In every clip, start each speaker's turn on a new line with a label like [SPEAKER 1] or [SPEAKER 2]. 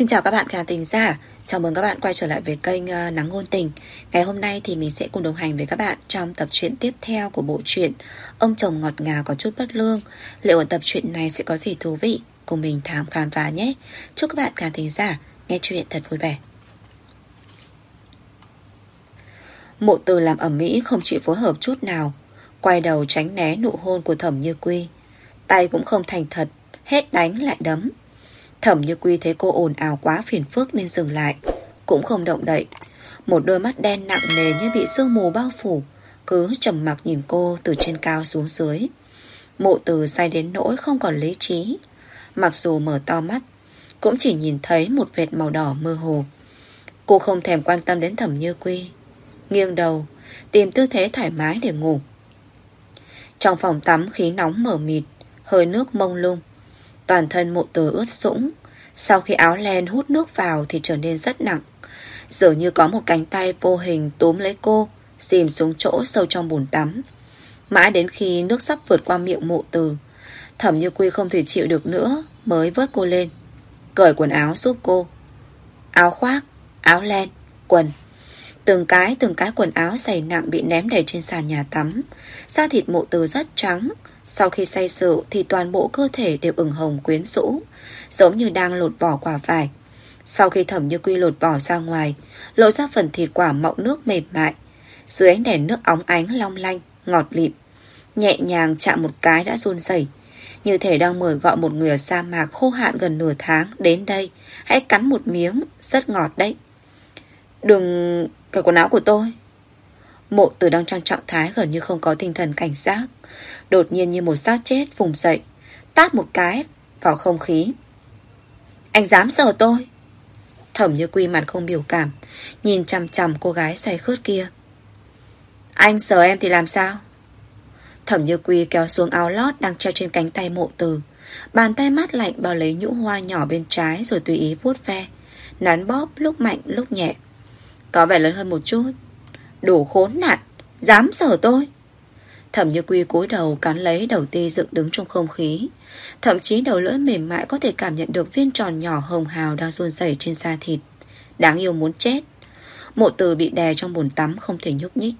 [SPEAKER 1] Xin chào các bạn khán tình giả Chào mừng các bạn quay trở lại với kênh uh, Nắng Ngôn Tình. Ngày hôm nay thì mình sẽ cùng đồng hành với các bạn Trong tập truyện tiếp theo của bộ truyện Ông chồng ngọt ngào có chút bất lương. Liệu ở tập truyện này sẽ có gì thú vị? Cùng mình thám khám phá nhé. Chúc các bạn khán thính giả nghe chuyện thật vui vẻ. Mộ từ làm ẩm mỹ không chịu phối hợp chút nào. Quay đầu tránh né nụ hôn của thẩm như quy. Tay cũng không thành thật Hết đánh lại đấm. Thẩm như quy thấy cô ồn ào quá phiền phức nên dừng lại. Cũng không động đậy, Một đôi mắt đen nặng nề như bị sương mù bao phủ, Cứ trầm mặc nhìn cô từ trên cao xuống dưới. Mộ từ say đến nỗi không còn lý trí. Mặc dù mở to mắt, Cũng chỉ nhìn thấy một vệt màu đỏ mơ hồ. Cô không thèm quan tâm đến thẩm như quy, Nghiêng đầu, Tìm tư thế thoải mái để ngủ. Trong phòng tắm khí nóng mở mịt, Hơi nước mông lung Toàn thân mộ từ ướt sũng. Sau khi áo len hút nước vào Thì trở nên rất nặng. Dường như có một cánh tay vô hình túm lấy cô Dìm xuống chỗ sâu trong bồn tắm. Mãi đến khi nước sắp vượt qua miệng mộ từ Thẩm như quy không thể chịu được nữa Mới vớt cô lên. Cởi quần áo giúp cô. Áo khoác, áo len, quần. Từng cái từng cái quần áo dày nặng Bị ném đầy trên sàn nhà tắm. Da thịt mộ từ rất trắng sau khi say rượu thì toàn bộ cơ thể đều ửng hồng quyến rũ, giống như đang lột vỏ quả vải. Sau khi thẩm như quy lột vỏ ra ngoài, lộ ra phần thịt quả mọng nước mềm mại. Dưới ánh đèn nước óng ánh long lanh, ngọt lịm. Nhẹ nhàng chạm một cái đã run rẩy Như thể đang mời gọi một người ở sa mạc khô hạn gần nửa tháng đến đây. Hãy cắn một miếng, rất ngọt đấy. Đừng... cởi quần áo của tôi. Mộ từ đang trong trạng thái gần như không có tinh thần cảnh giác. Đột nhiên như một xác chết, vùng dậy, Tát một cái vào không khí. Anh dám sợ tôi? Thẩm như quy mặt không biểu cảm, Nhìn chằm chằm cô gái say khướt kia. Anh sợ em thì làm sao? Thẩm như quy kéo xuống áo lót Đang treo trên cánh tay mộ từ Bàn tay mát lạnh bao lấy nhũ hoa nhỏ bên trái Rồi tùy ý vuốt ve. Nắn bóp lúc mạnh, lúc nhẹ. Có vẻ lớn hơn một chút. Đủ khốn nạn, Dám sở tôi. Thẩm như quy cúi đầu cắn lấy đầu ti dựng đứng trong không khí. Thậm chí đầu lưỡi mềm mại có thể cảm nhận được viên tròn nhỏ hồng hào đang run rẩy trên da thịt. Đáng yêu muốn chết. Mộ từ bị đè trong bồn tắm không thể nhúc nhích.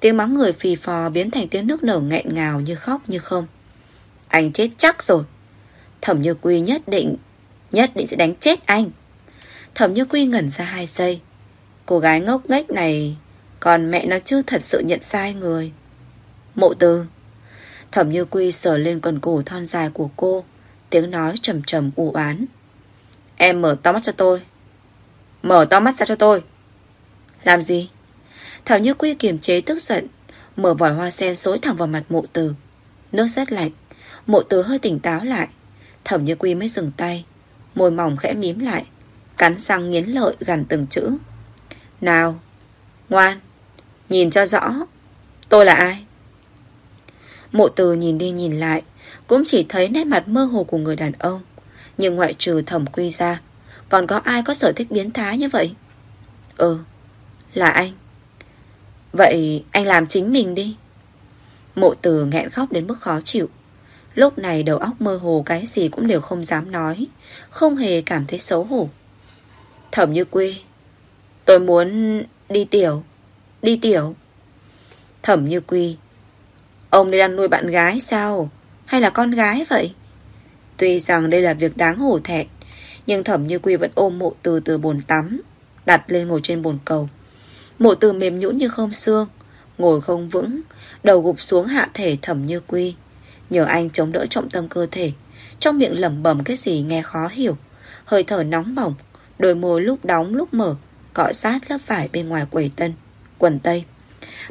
[SPEAKER 1] Tiếng mắng người phì phò biến thành tiếng nước nở nghẹn ngào như khóc như không. Anh chết chắc rồi. Thẩm như quy nhất định Nhất định sẽ đánh chết anh. Thẩm như quy ngẩn ra hai giây. Cô gái ngốc nghếch này còn mẹ nó chưa thật sự nhận sai người. Mộ từ Thẩm như quy sờ lên quần cổ thon dài của cô, Tiếng nói trầm trầm u oán. Em mở to mắt cho tôi. Mở to mắt ra cho tôi. Làm gì? Thẩm như quy kiềm chế tức giận, Mở vòi hoa sen xối thẳng vào mặt mộ từ Nước rất lạnh, Mộ từ hơi tỉnh táo lại. Thẩm như quy mới dừng tay, Môi mỏng khẽ mím lại, Cắn răng nghiến lợi gần từng chữ. Nào, Ngoan. Nhìn cho rõ. Tôi là ai? Mộ từ nhìn đi nhìn lại, Cũng chỉ thấy nét mặt mơ hồ của người đàn ông, Nhưng ngoại trừ thẩm quy ra, Còn có ai có sở thích biến thái như vậy? Ừ Là anh. Vậy anh làm chính mình đi. Mộ từ nghẹn khóc đến mức khó chịu. Lúc này đầu óc mơ hồ cái gì cũng đều không dám nói, Không hề cảm thấy xấu hổ. Thẩm như quy, Tôi muốn đi tiểu. Đi tiểu. Thẩm như quy. Ông đây đang nuôi bạn gái sao? Hay là con gái vậy? Tuy rằng đây là việc đáng hổ thẹn, Nhưng thẩm như quy vẫn ôm mộ từ từ bồn tắm, Đặt lên ngồi trên bồn cầu. Mộ từ mềm nhũn như không xương, Ngồi không vững, Đầu gục xuống hạ thể thẩm như quy. Nhờ anh chống đỡ trọng tâm cơ thể, Trong miệng lẩm bẩm cái gì nghe khó hiểu. Hơi thở nóng bỏng, Đôi môi lúc đóng lúc mở, Cọ sát lớp vải bên ngoài quầy tân. Quần tây.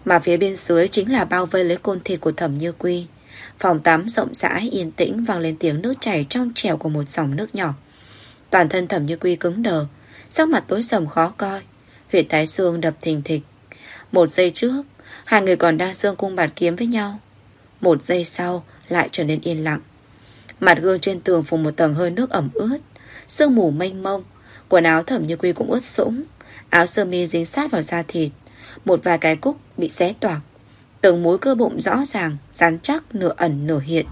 [SPEAKER 1] Mà phía bên dưới chính là bao vây lấy côn thịt của thẩm như quy. Phòng tắm rộng rãi, yên tĩnh, vang lên tiếng nước chảy trong trẻo của một dòng nước nhỏ. Toàn thân thẩm như quy cứng đờ, Sắc mặt tối sầm khó coi, Huyệt thái xương đập thình thịch. Một giây trước, Hai người còn đang xương cung bạt kiếm với nhau. Một giây sau, lại trở nên yên lặng. Mặt gương trên tường phủ một tầng hơi nước ẩm ướt, Sương mù mênh mông, Quần áo thẩm như quy cũng ướt sũng, Áo sơ mi dính sát vào da thịt một vài cái cúc bị xé toạc. Từng múi cơ bụng rõ ràng, Rắn chắc, nửa ẩn, nửa hiện.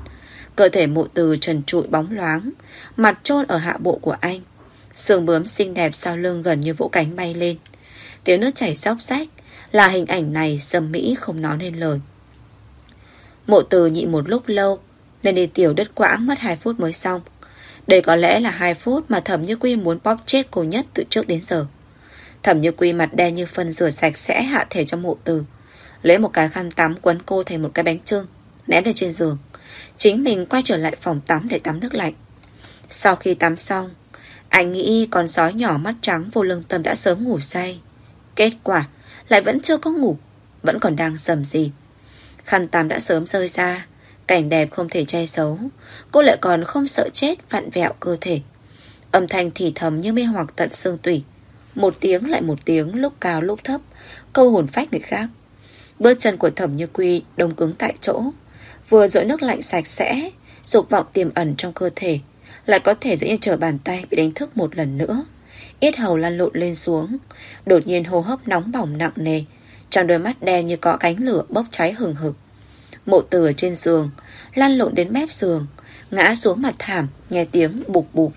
[SPEAKER 1] Cơ thể mộ từ trần trụi bóng loáng. Mặt trôn ở hạ bộ của anh. Sườn bướm xinh đẹp sau lưng gần như vỗ cánh bay lên. Tiếng nước chảy róc rách Là hình ảnh này sầm mỹ không nói nên lời. Mộ từ nhịn một lúc lâu, Nên đi tiểu đất quãng mất 2 phút mới xong. Đây có lẽ là 2 phút Mà thẩm như quy muốn bóp chết cô nhất từ trước đến giờ. Thẩm như quy mặt đen như phân rửa sạch sẽ hạ thể cho mộ từ. Lấy một cái khăn tắm quấn cô thành một cái bánh trưng, Ném lên trên giường. Chính mình quay trở lại phòng tắm để tắm nước lạnh. Sau khi tắm xong, Anh nghĩ con sói nhỏ mắt trắng vô lương tâm đã sớm ngủ say. Kết quả, lại vẫn chưa có ngủ, Vẫn còn đang sầm gì. Khăn tắm đã sớm rơi ra, Cảnh đẹp không thể che xấu Cô lại còn không sợ chết vặn vẹo cơ thể. Âm thanh thì thầm như mê hoặc tận xương tủy. Một tiếng lại một tiếng, Lúc cao lúc thấp. Câu hồn phách người khác. Bước chân của thẩm như quy đông cứng tại chỗ. Vừa dội nước lạnh sạch sẽ, Dục vọng tiềm ẩn trong cơ thể. Lại có thể dễ như trở bàn tay bị đánh thức một lần nữa. Yết hầu lăn lộn lên xuống. Đột nhiên hô hấp nóng bỏng nặng nề. Trong đôi mắt đen như có cánh lửa bốc cháy hừng hực. Mộ tử ở trên giường, Lăn lộn đến mép giường, Ngã xuống mặt thảm, Nghe tiếng bục bục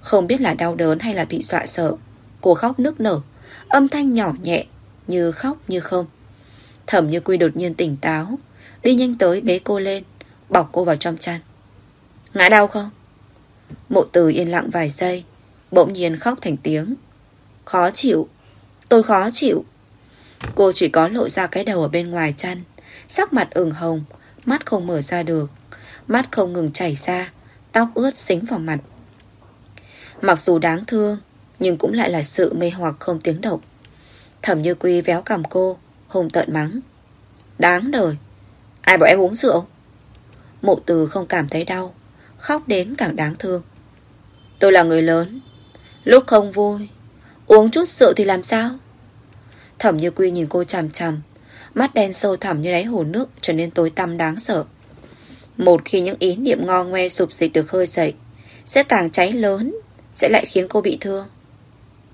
[SPEAKER 1] Không biết là đau đớn hay là bị dọa sợ. Cô khóc nức nở. Âm thanh nhỏ nhẹ, Như khóc như không. Thẩm như quy đột nhiên tỉnh táo. Đi nhanh tới bế cô lên, Bọc cô vào trong chăn. Ngã đau không? Mộ từ yên lặng vài giây, Bỗng nhiên khóc thành tiếng. Khó chịu. Tôi khó chịu. Cô chỉ có lộ ra cái đầu ở bên ngoài chăn, Sắc mặt ửng hồng, Mắt không mở ra được. Mắt không ngừng chảy ra, Tóc ướt xính vào mặt. Mặc dù đáng thương nhưng cũng lại là sự mê hoặc không tiếng động. Thẩm như quy véo cầm cô Hùng tợn mắng. Đáng đời, Ai bảo em uống rượu? Mộ từ không cảm thấy đau, Khóc đến càng đáng thương. Tôi là người lớn, Lúc không vui, Uống chút rượu thì làm sao? Thẩm như quy nhìn cô chằm chằm, Mắt đen sâu thẳm như đáy hồ nước Trở nên tối tăm đáng sợ. Một khi những ý niệm ngo ngoe sụp dịch được hơi dậy, Sẽ càng cháy lớn, Sẽ lại khiến cô bị thương.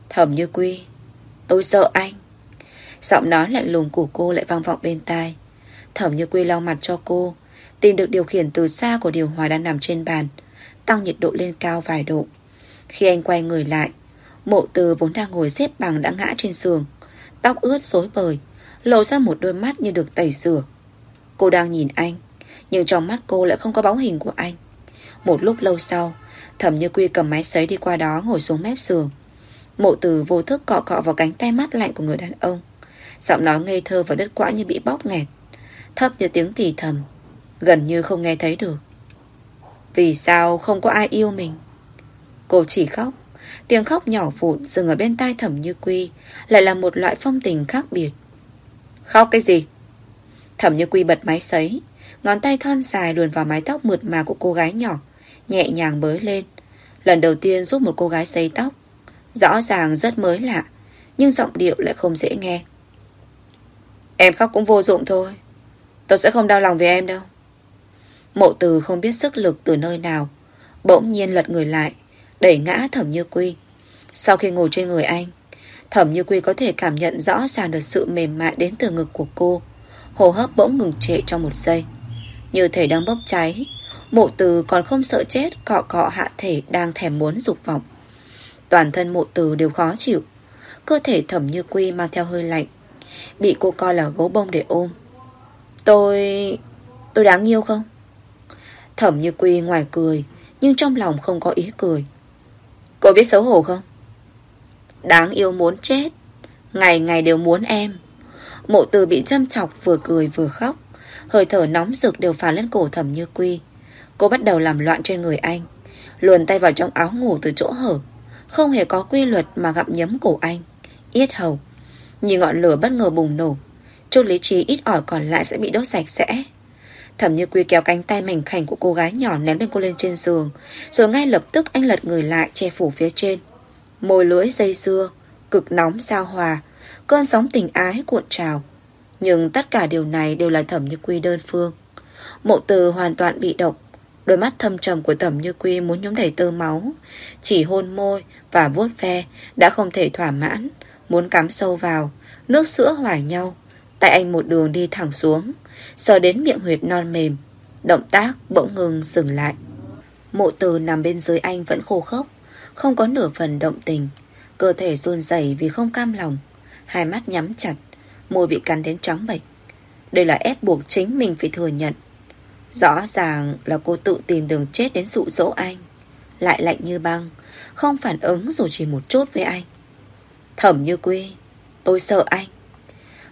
[SPEAKER 1] Thẩm như quy. Tôi sợ anh. Giọng nói lạnh lùng của cô lại vang vọng bên tai. Thẩm như quy lau mặt cho cô, Tìm được điều khiển từ xa của điều hòa đang nằm trên bàn, Tăng nhiệt độ lên cao vài độ. Khi anh quay người lại, Mộ từ vốn đang ngồi xếp bằng đã ngã trên giường, Tóc ướt rối bời, Lộ ra một đôi mắt như được tẩy rửa. Cô đang nhìn anh, Nhưng trong mắt cô lại không có bóng hình của anh. Một lúc lâu sau, Thẩm như quy cầm máy sấy đi qua đó ngồi xuống mép giường. Mộ từ vô thức cọ cọ vào cánh tay mắt lạnh của người đàn ông. Giọng nói ngây thơ và đứt quãng như bị bóp nghẹt. Thấp như tiếng thì thầm, Gần như không nghe thấy được. Vì sao không có ai yêu mình? Cô chỉ khóc. Tiếng khóc nhỏ vụn dừng ở bên tai thẩm như quy, Lại là một loại phong tình khác biệt. Khóc cái gì? Thẩm như quy bật máy sấy, Ngón tay thon dài luồn vào mái tóc mượt mà của cô gái nhỏ, Nhẹ nhàng bới lên. Lần đầu tiên giúp một cô gái sấy tóc. Rõ ràng rất mới lạ, Nhưng giọng điệu lại không dễ nghe. Em khóc cũng vô dụng thôi. Tôi sẽ không đau lòng vì em đâu. Mộ từ không biết sức lực từ nơi nào, Bỗng nhiên lật người lại, Đẩy ngã thẩm như quy. Sau khi ngồi trên người anh, Thẩm như quy có thể cảm nhận rõ ràng được sự mềm mại đến từ ngực của cô. Hồ hấp bỗng ngừng trệ trong một giây. Như thể đang bốc cháy, Mộ từ còn không sợ chết, Cọ cọ hạ thể đang thèm muốn dục vọng. Toàn thân mộ từ đều khó chịu. Cơ thể thẩm như quy mang theo hơi lạnh. Bị cô coi là gấu bông để ôm. Tôi... tôi đáng yêu không? Thẩm như quy ngoài cười, Nhưng trong lòng không có ý cười. Cô biết xấu hổ không? Đáng yêu muốn chết. Ngày ngày đều muốn em. Mộ từ bị châm chọc vừa cười vừa khóc. Hơi thở nóng rực đều phả lên cổ thẩm như quy. Cô bắt đầu làm loạn trên người anh. Luồn tay vào trong áo ngủ từ chỗ hở. Không hề có quy luật mà gặm nhấm cổ anh. Yết hầu, Nhìn ngọn lửa bất ngờ bùng nổ Chút lý trí ít ỏi còn lại sẽ bị đốt sạch sẽ. Thẩm như quy kéo cánh tay mảnh khảnh của cô gái nhỏ ném lên cô lên trên giường, Rồi ngay lập tức anh lật người lại che phủ phía trên. Môi lưỡi dây dưa, Cực nóng sao hòa, Cơn sóng tình ái cuộn trào. Nhưng tất cả điều này đều là thẩm như quy đơn phương. Mộ từ hoàn toàn bị động Đôi mắt thâm trầm của thẩm như quy muốn nhóm đầy tơ máu. Chỉ hôn môi và vuốt ve Đã không thể thỏa mãn. Muốn cắm sâu vào, Nước sữa hòa nhau. Tại anh một đường đi thẳng xuống. Sờ đến miệng huyệt non mềm. Động tác bỗng ngừng dừng lại. Mộ từ nằm bên dưới anh vẫn khô khốc, Không có nửa phần động tình. Cơ thể run rẩy vì không cam lòng. Hai mắt nhắm chặt, Môi bị cắn đến trắng bệch. Đây là ép buộc chính mình phải thừa nhận. Rõ ràng là cô tự tìm đường chết đến dụ dỗ anh. Lại lạnh như băng, Không phản ứng dù chỉ một chút với anh. Thẩm như quy, Tôi sợ anh.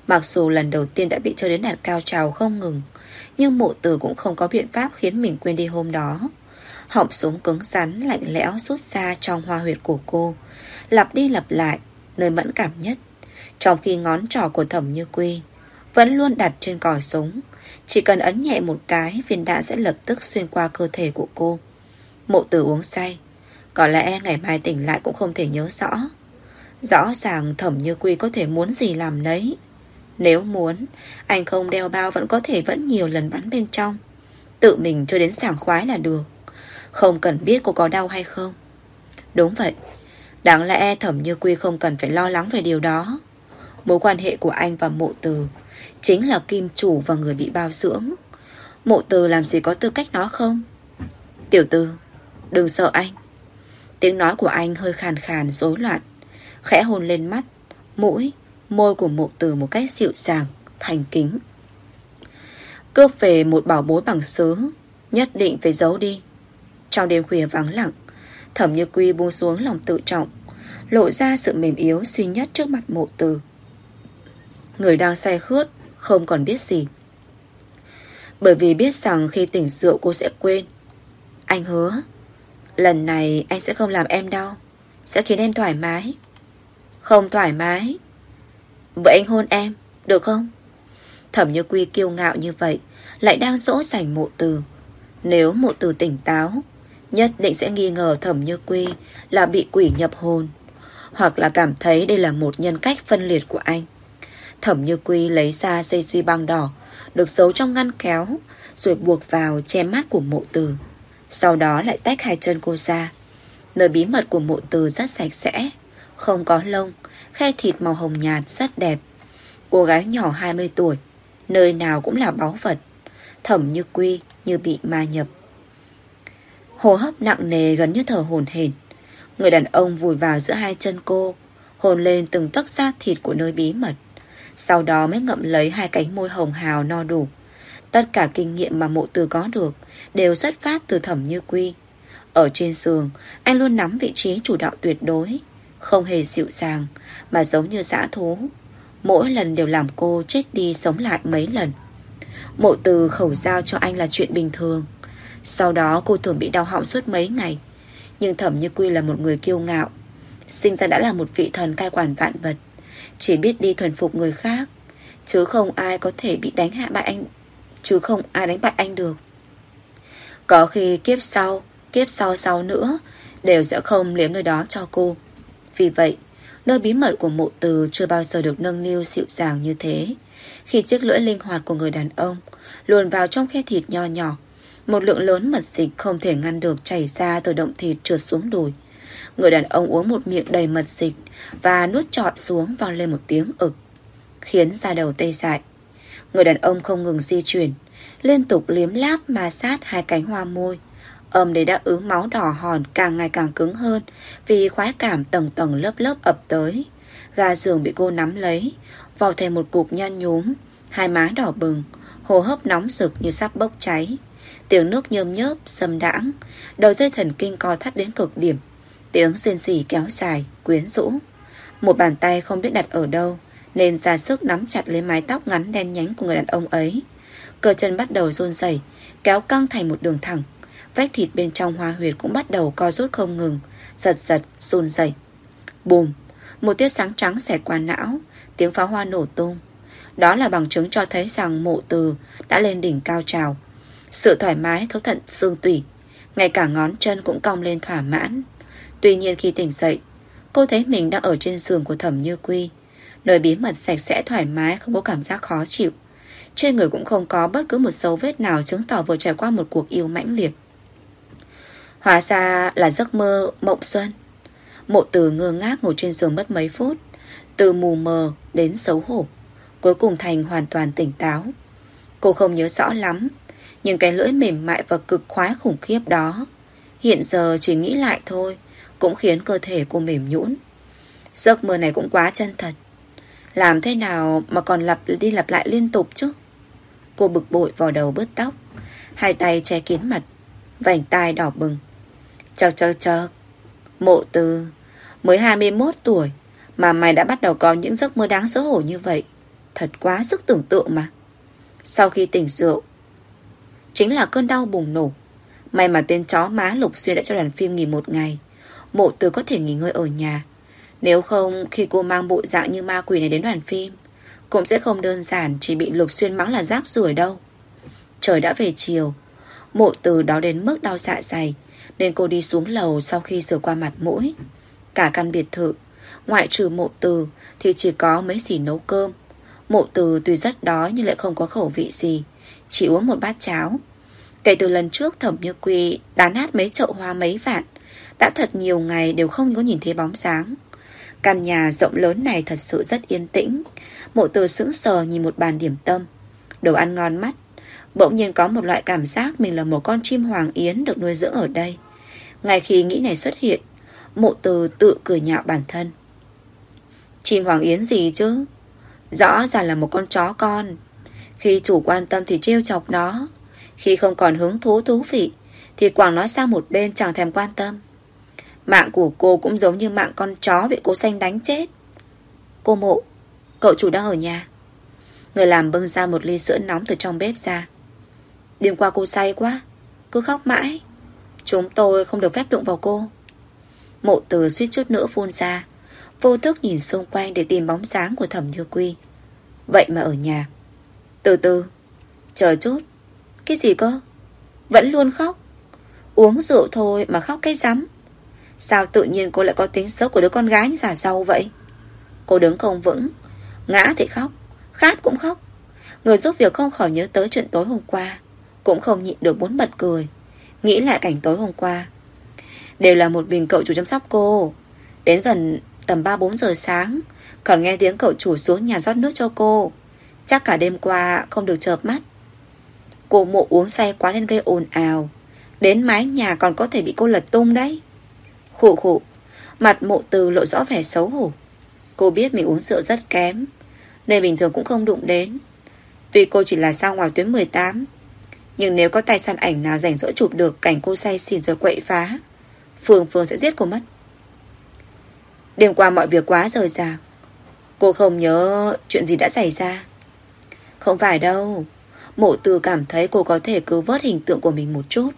[SPEAKER 1] Mặc dù lần đầu tiên đã bị chơi đến đạt cao trào không ngừng, Nhưng mộ tử cũng không có biện pháp khiến mình quên đi hôm đó. Họng súng cứng rắn, lạnh lẽo rút ra trong hoa huyệt của cô, Lặp đi lặp lại, Nơi mẫn cảm nhất. Trong khi ngón trỏ của thẩm như quy Vẫn luôn đặt trên còi súng chỉ cần ấn nhẹ một cái, Viên đạn sẽ lập tức xuyên qua cơ thể của cô. Mộ tử uống say. Có lẽ ngày mai tỉnh lại cũng không thể nhớ rõ. Rõ ràng thẩm như quy có thể muốn gì làm nấy. Nếu muốn, Anh không đeo bao vẫn có thể vẫn nhiều lần bắn bên trong. Tự mình cho đến sảng khoái là được. Không cần biết cô có đau hay không. Đúng vậy. Đáng lẽ thẩm như quy không cần phải lo lắng về điều đó. Mối quan hệ của anh và mộ từ Chính là kim chủ và người bị bao dưỡng. Mộ từ làm gì có tư cách nó không? Tiểu tư, Đừng sợ anh. Tiếng nói của anh hơi khàn khàn, rối loạn, Khẽ hôn lên mắt, Mũi, Môi của mộ từ một cách dịu dàng, Thành kính. Cướp về một bảo bối bằng sứ, Nhất định phải giấu đi. Trong đêm khuya vắng lặng, Thẩm như quy buông xuống lòng tự trọng, Lộ ra sự mềm yếu suy nhất trước mặt mộ từ. Người đang say khướt, Không còn biết gì. Bởi vì biết rằng khi tỉnh rượu cô sẽ quên. Anh hứa, Lần này anh sẽ không làm em đau, Sẽ khiến em thoải mái. Không thoải mái, Vậy anh hôn em, Được không? Thẩm như quy kiêu ngạo như vậy, Lại đang dỗ dành mộ từ. Nếu mộ từ tỉnh táo, Nhất định sẽ nghi ngờ thẩm như quy Là bị quỷ nhập hồn, Hoặc là cảm thấy đây là một nhân cách phân liệt của anh. Thẩm như quy lấy ra dây duy băng đỏ, Được giấu trong ngăn kéo, Rồi buộc vào che mắt của mộ từ. Sau đó lại tách hai chân cô ra. Nơi bí mật của mộ từ rất sạch sẽ, Không có lông, Khe thịt màu hồng nhạt rất đẹp. Cô gái nhỏ 20 tuổi, Nơi nào cũng là báu vật, Thẩm như quy như bị ma nhập. Hồ hấp nặng nề gần như thở hồn hển. Người đàn ông vùi vào giữa hai chân cô Hồn lên từng tấc da thịt của nơi bí mật. Sau đó mới ngậm lấy hai cánh môi hồng hào no đủ. Tất cả kinh nghiệm mà mộ từ có được Đều xuất phát từ thẩm như quy. Ở trên giường, Anh luôn nắm vị trí chủ đạo tuyệt đối, Không hề dịu dàng Mà giống như dã thú. Mỗi lần đều làm cô chết đi sống lại mấy lần. Mộ từ khẩu giao cho anh là chuyện bình thường. Sau đó cô thường bị đau họng suốt mấy ngày. Nhưng thẩm như quy là một người kiêu ngạo, Sinh ra đã là một vị thần cai quản vạn vật. Chỉ biết đi thuần phục người khác. Chứ không ai có thể bị đánh hạ bại anh, Chứ không ai đánh bại anh được. Có khi kiếp sau Kiếp sau sau nữa, Đều sẽ không liếm nơi đó cho cô. Vì vậy, Nơi bí mật của mộ từ chưa bao giờ được nâng niu dịu dàng như thế. Khi chiếc lưỡi linh hoạt của người đàn ông Luồn vào trong khe thịt nho nhỏ, Một lượng lớn mật dịch không thể ngăn được chảy ra từ động thịt trượt xuống đùi. Người đàn ông uống một miệng đầy mật dịch và nuốt trọn xuống vang lên một tiếng ực Khiến da đầu tê dại. Người đàn ông không ngừng di chuyển Liên tục liếm láp ma sát hai cánh hoa môi. Âm đấy đã ứ máu đỏ hòn càng ngày càng cứng hơn Vì khoái cảm tầng tầng lớp lớp ập tới. Gà giường bị cô nắm lấy Vò thêm một cục nhăn nhúm Hai má đỏ bừng Hồ hấp nóng rực như sắp bốc cháy. Tiếng nước nhơm nhớp, sâm đãng Đầu dây thần kinh co thắt đến cực điểm. Tiếng rên rỉ kéo dài, quyến rũ. Một bàn tay không biết đặt ở đâu Nên ra sức nắm chặt lấy mái tóc ngắn đen nhánh của người đàn ông ấy. Cơ chân bắt đầu run rẩy Kéo căng thành một đường thẳng. Vách thịt bên trong hoa huyệt cũng bắt đầu co rút không ngừng Giật giật, run rẩy. Bùm! Một tia sáng trắng xẹt qua não Tiếng pháo hoa nổ tung. Đó là bằng chứng cho thấy rằng mộ từ Đã lên đỉnh cao trào. Sự thoải mái thấu thận xương tủy Ngay cả ngón chân cũng cong lên thỏa mãn. Tuy nhiên khi tỉnh dậy, Cô thấy mình đang ở trên giường của thẩm như quy. Nơi bí mật sạch sẽ thoải mái, Không có cảm giác khó chịu. Trên người cũng không có bất cứ một dấu vết nào Chứng tỏ vừa trải qua một cuộc yêu mãnh liệt. Hóa ra là giấc mơ mộng xuân. Mộ từ ngơ ngác ngồi trên giường mất mấy phút, Từ mù mờ đến xấu hổ, Cuối cùng Thành hoàn toàn tỉnh táo. Cô không nhớ rõ lắm, Nhưng cái lưỡi mềm mại và cực khoái khủng khiếp đó, Hiện giờ chỉ nghĩ lại thôi cũng khiến cơ thể cô mềm nhũn. Giấc mơ này cũng quá chân thật. Làm thế nào mà còn lặp, đi lặp lại liên tục chứ? Cô bực bội vào đầu bứt tóc, Hai tay che kín mặt, Vành tai đỏ bừng. Chờ chờ chờ Mộ từ Mới 21 tuổi Mà mày đã bắt đầu có những giấc mơ đáng xấu hổ như vậy. Thật quá sức tưởng tượng mà. Sau khi tỉnh rượu, Chính là cơn đau bùng nổ. May mà tên chó má Lục Xuyên đã cho đoàn phim nghỉ một ngày. Mộ từ có thể nghỉ ngơi ở nhà. Nếu không, khi cô mang bộ dạng như ma quỷ này đến đoàn phim, Cũng sẽ không đơn giản Chỉ bị Lục Xuyên mắng là giáp rủi đâu. Trời đã về chiều, Mộ từ đó đến mức đau dạ dày, Nên cô đi xuống lầu sau khi rửa qua mặt mũi. Cả căn biệt thự, Ngoại trừ mộ từ Thì chỉ có mấy xỉ nấu cơm. Mộ từ tuy rất đói nhưng lại không có khẩu vị gì, Chỉ uống một bát cháo. Kể từ lần trước thẩm như quy Đán hát mấy chậu hoa mấy vạn đã thật nhiều ngày đều không có nhìn thấy bóng dáng Căn nhà rộng lớn này thật sự rất yên tĩnh. Mộ từ sững sờ nhìn một bàn điểm tâm. Đồ ăn ngon mắt. Bỗng nhiên có một loại cảm giác Mình là một con chim hoàng yến được nuôi dưỡng ở đây. Ngay khi nghĩ này xuất hiện, Mộ từ tự cười nhạo bản thân. Chim hoàng yến gì chứ? Rõ ràng là một con chó con. Khi chủ quan tâm thì trêu chọc nó. Khi không còn hứng thú thú vị, Thì quảng nó sang một bên chẳng thèm quan tâm. Mạng của cô cũng giống như mạng con chó Bị cô xanh đánh chết. Cô mộ, Cậu chủ đang ở nhà. Người làm bưng ra một ly sữa nóng từ trong bếp ra. Đêm qua cô say quá, Cứ khóc mãi. Chúng tôi không được phép đụng vào cô. Mộ từ suýt chút nữa phun ra, Vô thức nhìn xung quanh để tìm bóng dáng của thẩm như quy. Vậy mà ở nhà. Từ từ, Chờ chút. Cái gì cơ? Vẫn luôn khóc. Uống rượu thôi mà khóc cái rắm. Sao tự nhiên cô lại có tính xấu của đứa con gái giả dâu vậy? Cô đứng không vững. Ngã thì khóc, Khát cũng khóc. Người giúp việc không khỏi nhớ tới chuyện tối hôm qua. Cũng không nhịn được muốn bật cười. Nghĩ lại cảnh tối hôm qua. Đều là một mình cậu chủ chăm sóc cô. Đến gần tầm 3-4 giờ sáng, Còn nghe tiếng cậu chủ xuống nhà rót nước cho cô. Chắc cả đêm qua không được chợp mắt. Cô mộ uống say quá nên gây ồn ào. Đến mái nhà còn có thể bị cô lật tung đấy khụ khụ. Mặt mộ từ lộ rõ vẻ xấu hổ. Cô biết mình uống rượu rất kém, Nên bình thường cũng không đụng đến. Tuy cô chỉ là sao ngoài tuyến 18 Nhưng nếu có tài sản ảnh nào rảnh rỗi chụp được Cảnh cô say xỉn rồi quậy phá, Phương Phương sẽ giết cô mất. Đêm qua mọi việc quá rời rạc Cô không nhớ chuyện gì đã xảy ra. Không phải đâu. Mộ từ cảm thấy cô có thể cứu vớt hình tượng của mình một chút.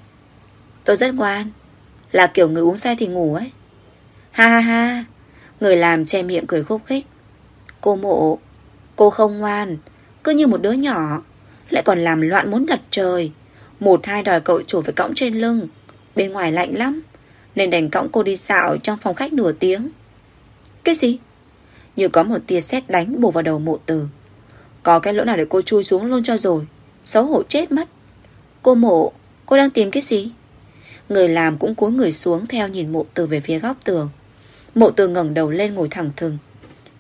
[SPEAKER 1] Tôi rất ngoan. Là kiểu người uống say thì ngủ ấy Ha ha ha Người làm che miệng cười khúc khích Cô mộ Cô không ngoan Cứ như một đứa nhỏ Lại còn làm loạn muốn lật trời Một hai đòi cậu chủ phải cõng trên lưng Bên ngoài lạnh lắm Nên đành cõng cô đi dạo trong phòng khách nửa tiếng cái gì? Như có một tia sét đánh bổ vào đầu mộ từ. Có cái lỗ nào để cô chui xuống luôn cho rồi. Xấu hổ chết mất. Cô mộ, cô đang tìm cái gì? Người làm cũng cúi người xuống theo nhìn mộ từ về phía góc tường. Mộ từ ngẩng đầu lên ngồi thẳng thừng.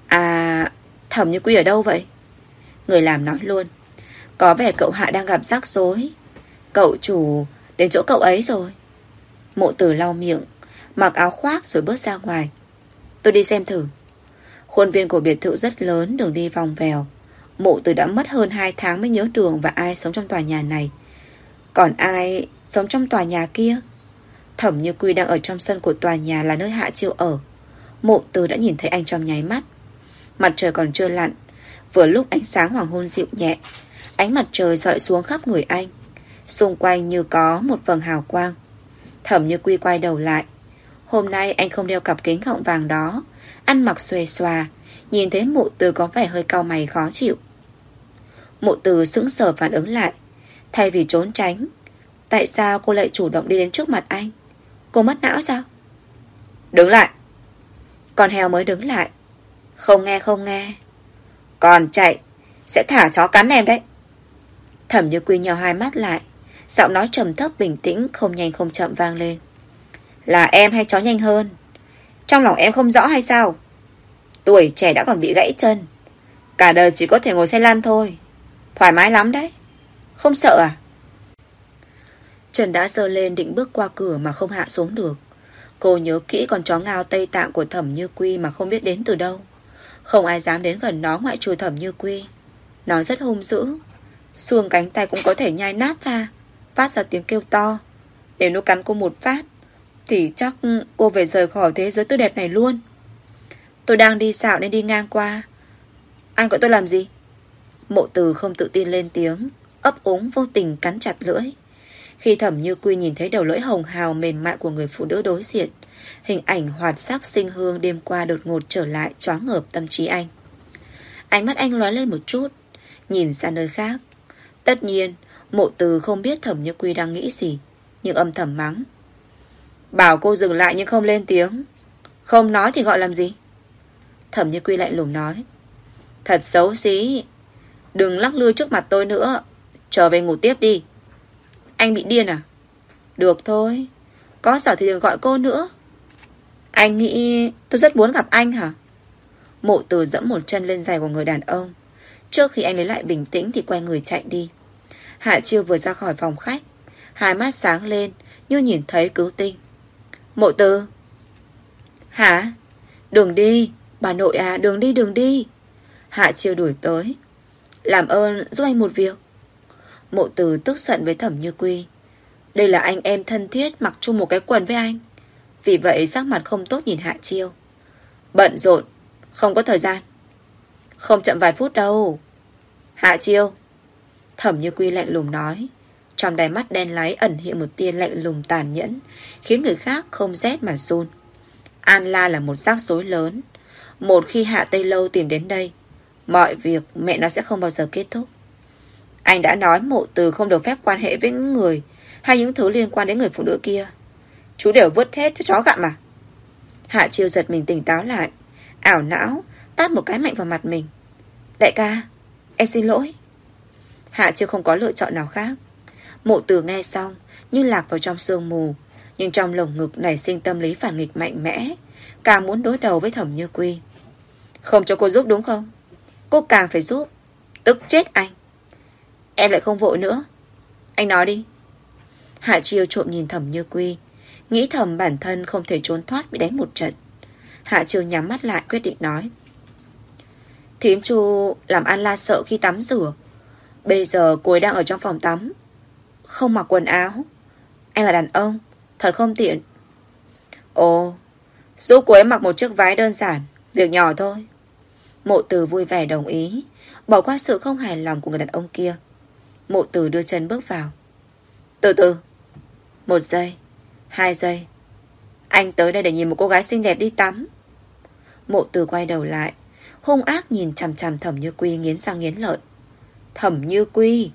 [SPEAKER 1] À, thẩm như quy ở đâu vậy? Người làm nói luôn. Có vẻ cậu Hạ đang gặp rắc rối. Cậu chủ đến chỗ cậu ấy rồi. Mộ từ lau miệng, mặc áo khoác rồi bước ra ngoài. Tôi đi xem thử Khuôn viên của biệt thự rất lớn Đường đi vòng vèo Mộ từ đã mất hơn 2 tháng mới nhớ đường Và ai sống trong tòa nhà này Còn ai sống trong tòa nhà kia Thẩm Như Quy đang ở trong sân của tòa nhà Là nơi Hạ Chiêu ở. Mộ từ đã nhìn thấy anh trong nháy mắt. Mặt trời còn chưa lặn, Vừa lúc ánh sáng hoàng hôn dịu nhẹ, Ánh mặt trời dọi xuống khắp người anh, Xung quanh như có một vầng hào quang. Thẩm Như Quy quay đầu lại. Hôm nay anh không đeo cặp kính gọng vàng đó, Ăn mặc xuề xòa, Nhìn thấy mụ từ có vẻ hơi cau mày khó chịu. Mụ từ sững sờ phản ứng lại. Thay vì trốn tránh, Tại sao cô lại chủ động đi đến trước mặt anh? Cô mất não sao? Đứng lại. Con heo mới đứng lại. Không nghe không nghe. Còn chạy Sẽ thả chó cắn em đấy. Thẩm như quy nhau hai mắt lại. Giọng nói trầm thấp bình tĩnh Không nhanh không chậm vang lên. Là em hay chó nhanh hơn? Trong lòng em không rõ hay sao? Tuổi trẻ đã còn bị gãy chân. Cả đời chỉ có thể ngồi xe lăn thôi. Thoải mái lắm đấy. Không sợ à Trần đã dơ lên định bước qua cửa mà không hạ xuống được Cô nhớ kỹ con chó ngao Tây Tạng của thẩm như quy mà không biết đến từ đâu. Không ai dám đến gần nó ngoại trừ thẩm như quy. Nó rất hung dữ. Xương cánh tay cũng có thể nhai nát ra. Phát ra tiếng kêu to. Nếu nó cắn cô một phát, thì chắc cô phải rời khỏi thế giới tươi đẹp này luôn. Tôi đang đi xạo nên đi ngang qua. Anh gọi tôi làm gì? Mộ từ không tự tin lên tiếng, ấp úng vô tình cắn chặt lưỡi. Khi thẩm như quy nhìn thấy đầu lưỡi hồng hào mềm mại của người phụ nữ đối diện, hình ảnh hoạt sắc sinh hương đêm qua đột ngột trở lại choáng ngợp tâm trí anh. Ánh mắt anh lóe lên một chút, nhìn sang nơi khác. Tất nhiên, mộ từ không biết thẩm như quy đang nghĩ gì, nhưng âm thầm mắng. Bảo cô dừng lại nhưng không lên tiếng. Không nói thì gọi làm gì? Thẩm như quy lại lùng nói. Thật xấu xí. Đừng lắc lư trước mặt tôi nữa. Trở về ngủ tiếp đi. Anh bị điên à? Được thôi. Có sở thì đừng gọi cô nữa. Anh nghĩ tôi rất muốn gặp anh hả? Mộ từ dẫm một chân lên giày của người đàn ông. Trước khi anh lấy lại bình tĩnh thì quay người chạy đi. Hạ Chiêu vừa ra khỏi phòng khách. Hai mắt sáng lên như nhìn thấy cứu tinh. Mộ từ. Hả? Đừng đi. Bà nội à, đừng đi, đừng đi. Hạ Chiêu đuổi tới. Làm ơn giúp anh một việc. Mộ từ tức giận với thẩm như quy. Đây là anh em thân thiết mặc chung một cái quần với anh. Vì vậy sắc mặt không tốt nhìn Hạ Chiêu. Bận rộn, không có thời gian. Không chậm vài phút đâu. Hạ Chiêu. Thẩm như quy lạnh lùng nói. Trong đáy mắt đen láy ẩn hiện một tia lạnh lùng tàn nhẫn, khiến người khác không rét mà run. An La là một rắc rối lớn. Một khi Hạ Tây Lâu tìm đến đây, mọi việc mẹ nó sẽ không bao giờ kết thúc. Anh đã nói mộ từ không được phép quan hệ với những người hay những thứ liên quan đến người phụ nữ kia. Chú đều vứt hết cho chó gặm mà. Hạ chiêu giật mình tỉnh táo lại. Ảo não, tát một cái mạnh vào mặt mình. Đại ca, em xin lỗi. Hạ chiêu không có lựa chọn nào khác. Mộ từ nghe xong, như lạc vào trong sương mù. Nhưng trong lồng ngực nảy sinh tâm lý phản nghịch mạnh mẽ. Càng muốn đối đầu với thẩm như quy. Không cho cô giúp đúng không? Cô càng phải giúp. Tức chết anh. Em lại không vội nữa. Anh nói đi. Hạ chiêu trộm nhìn thầm như quy. Nghĩ thầm bản thân không thể trốn thoát bị đánh một trận. Hạ chiêu nhắm mắt lại quyết định nói. Thím chu làm An La sợ khi tắm rửa. Bây giờ cô ấy đang ở trong phòng tắm. Không mặc quần áo. Anh là đàn ông. Thật không tiện. Ồ, giúp cô ấy mặc một chiếc váy đơn giản. Việc nhỏ thôi. Mộ từ vui vẻ đồng ý. Bỏ qua sự không hài lòng của người đàn ông kia. Mộ Tử đưa chân bước vào. Từ từ. Một giây. Hai giây. Anh tới đây để nhìn một cô gái xinh đẹp đi tắm. Mộ Tử quay đầu lại. Hung ác nhìn chằm chằm thẩm như quy nghiến răng nghiến lợi. Thẩm như quy.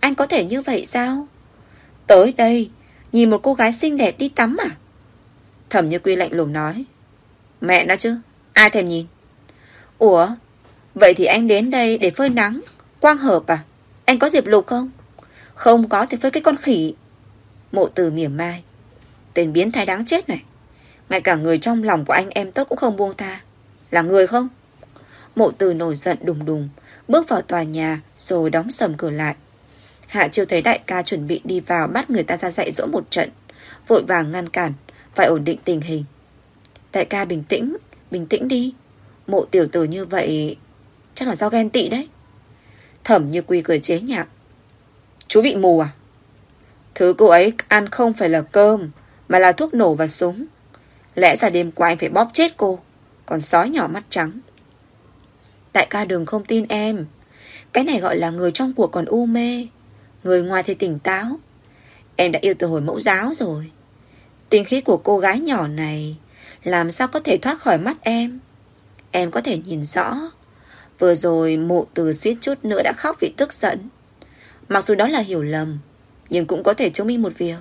[SPEAKER 1] Anh có thể như vậy sao? Tới đây. Nhìn một cô gái xinh đẹp đi tắm à? Thẩm như quy lạnh lùng nói. Mẹ nó chứ. Ai thèm nhìn? Ủa? Vậy thì anh đến đây để phơi nắng. Quang hợp à? Anh có diệp lục không? Không có thì với cái con khỉ. Mộ từ mỉa mai. Tên biến thái đáng chết này. Ngay cả người trong lòng của anh em tốt cũng không buông tha. Là người không? Mộ từ nổi giận đùng đùng. Bước vào tòa nhà rồi đóng sầm cửa lại. Hạ chiêu thấy đại ca chuẩn bị đi vào bắt người ta ra dạy dỗ một trận. Vội vàng ngăn cản. Phải ổn định tình hình. Đại ca bình tĩnh. Bình tĩnh đi. Mộ tiểu tử như vậy Chắc là do ghen tị đấy Thẩm như quy cười chế nhạo. Chú bị mù à? Thứ cô ấy ăn không phải là cơm, Mà là thuốc nổ và súng. Lẽ ra đêm qua anh phải bóp chết cô, Còn sói nhỏ mắt trắng. Đại ca đừng không tin em. Cái này gọi là người trong cuộc còn u mê. Người ngoài thì tỉnh táo. Em đã yêu từ hồi mẫu giáo rồi. Tình khí của cô gái nhỏ này, Làm sao có thể thoát khỏi mắt em? Em có thể nhìn rõ. Vừa rồi mụ từ suýt chút nữa đã khóc vì tức giận. Mặc dù đó là hiểu lầm, Nhưng cũng có thể chứng minh một việc.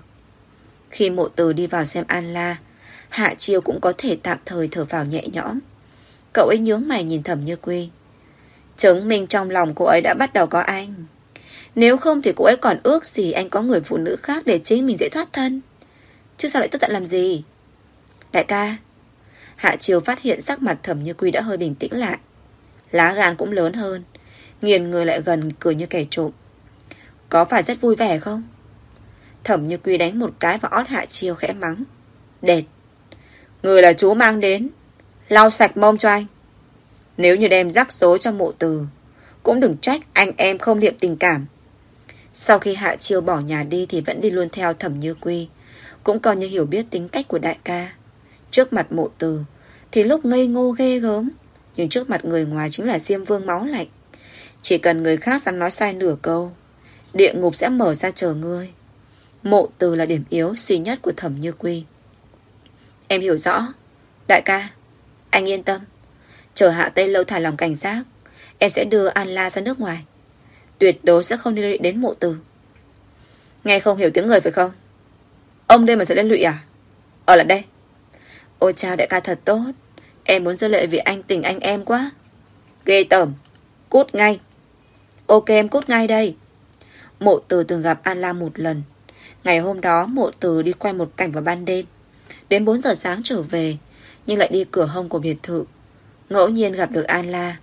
[SPEAKER 1] Khi mộ từ đi vào xem An La Hạ Chiêu cũng có thể tạm thời thở vào nhẹ nhõm. Cậu ấy nhướng mày nhìn thầm như quy. Chứng minh trong lòng cô ấy đã bắt đầu có anh. Nếu không thì cô ấy còn ước gì anh có người phụ nữ khác để chính mình dễ thoát thân? Chứ sao lại tức giận làm gì? Đại ca, Hạ chiêu phát hiện sắc mặt thẩm như quy đã hơi bình tĩnh lại. Lá gan cũng lớn hơn. Nghiền người lại gần cười như kẻ trộm. Có phải rất vui vẻ không? Thẩm như quy đánh một cái vào ót Hạ Chiêu khẽ mắng. Đệt. Người là chú mang đến. Lau sạch mông cho anh. Nếu như đem rắc rối cho mộ từ, cũng đừng trách anh em không niệm tình cảm. Sau khi Hạ Chiêu bỏ nhà đi thì vẫn đi luôn theo thẩm như quy. Cũng coi như hiểu biết tính cách của đại ca. Trước mặt mộ từ, thì lúc ngây ngô ghê gớm. Nhưng trước mặt người ngoài chính là Diêm Vương máu lạnh. Chỉ cần người khác dám nói sai nửa câu, địa ngục sẽ mở ra chờ ngươi. Mộ từ là điểm yếu duy nhất của thẩm như quy. Em hiểu rõ. Đại ca, anh yên tâm. Chờ hạ Tây Lâu thả lòng cảnh giác, em sẽ đưa An La ra nước ngoài. Tuyệt đối sẽ không liên lụy đến mộ từ. Nghe không hiểu tiếng người phải không? Ông đây mà sẽ liên lụy à? Ở lại đây. Ôi chào đại ca thật tốt. Em muốn rơi lệ vì anh tình anh em quá. Ghê tởm. Cút ngay. Ok em cút ngay đây. Mộ từ từng gặp An La một lần. Ngày hôm đó mộ từ đi quay một cảnh vào ban đêm. Đến 4 giờ sáng trở về, nhưng lại đi cửa hông của biệt thự. Ngẫu nhiên gặp được An La,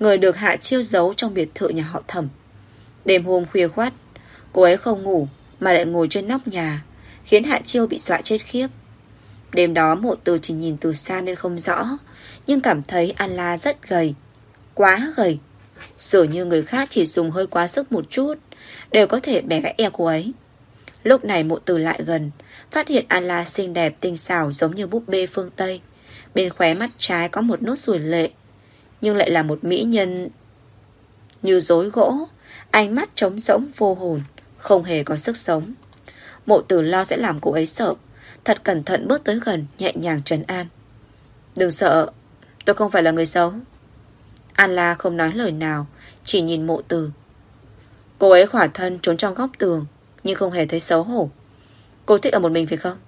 [SPEAKER 1] người được hạ chiêu giấu trong biệt thự nhà họ thẩm. Đêm hôm khuya khoát, cô ấy không ngủ mà lại ngồi trên nóc nhà, khiến hạ chiêu bị dọa chết khiếp. Đêm đó mộ từ chỉ nhìn từ xa nên không rõ, nhưng cảm thấy An La rất gầy, quá gầy. Dường như người khác chỉ dùng hơi quá sức một chút, đều có thể bẻ gãy eo cô ấy. Lúc này mộ từ lại gần, phát hiện An La xinh đẹp tinh xảo giống như búp bê phương Tây. Bên khóe mắt trái có một nốt ruồi lệ, nhưng lại là một mỹ nhân như dối gỗ, ánh mắt trống rỗng vô hồn, không hề có sức sống. Mộ tử lo sẽ làm cô ấy sợ, thật cẩn thận bước tới gần, nhẹ nhàng trấn an. Đừng sợ, tôi không phải là người xấu. An La không nói lời nào, chỉ nhìn mộ từ Cô ấy khỏa thân trốn trong góc tường, nhưng không hề thấy xấu hổ. Cô thích ở một mình phải không?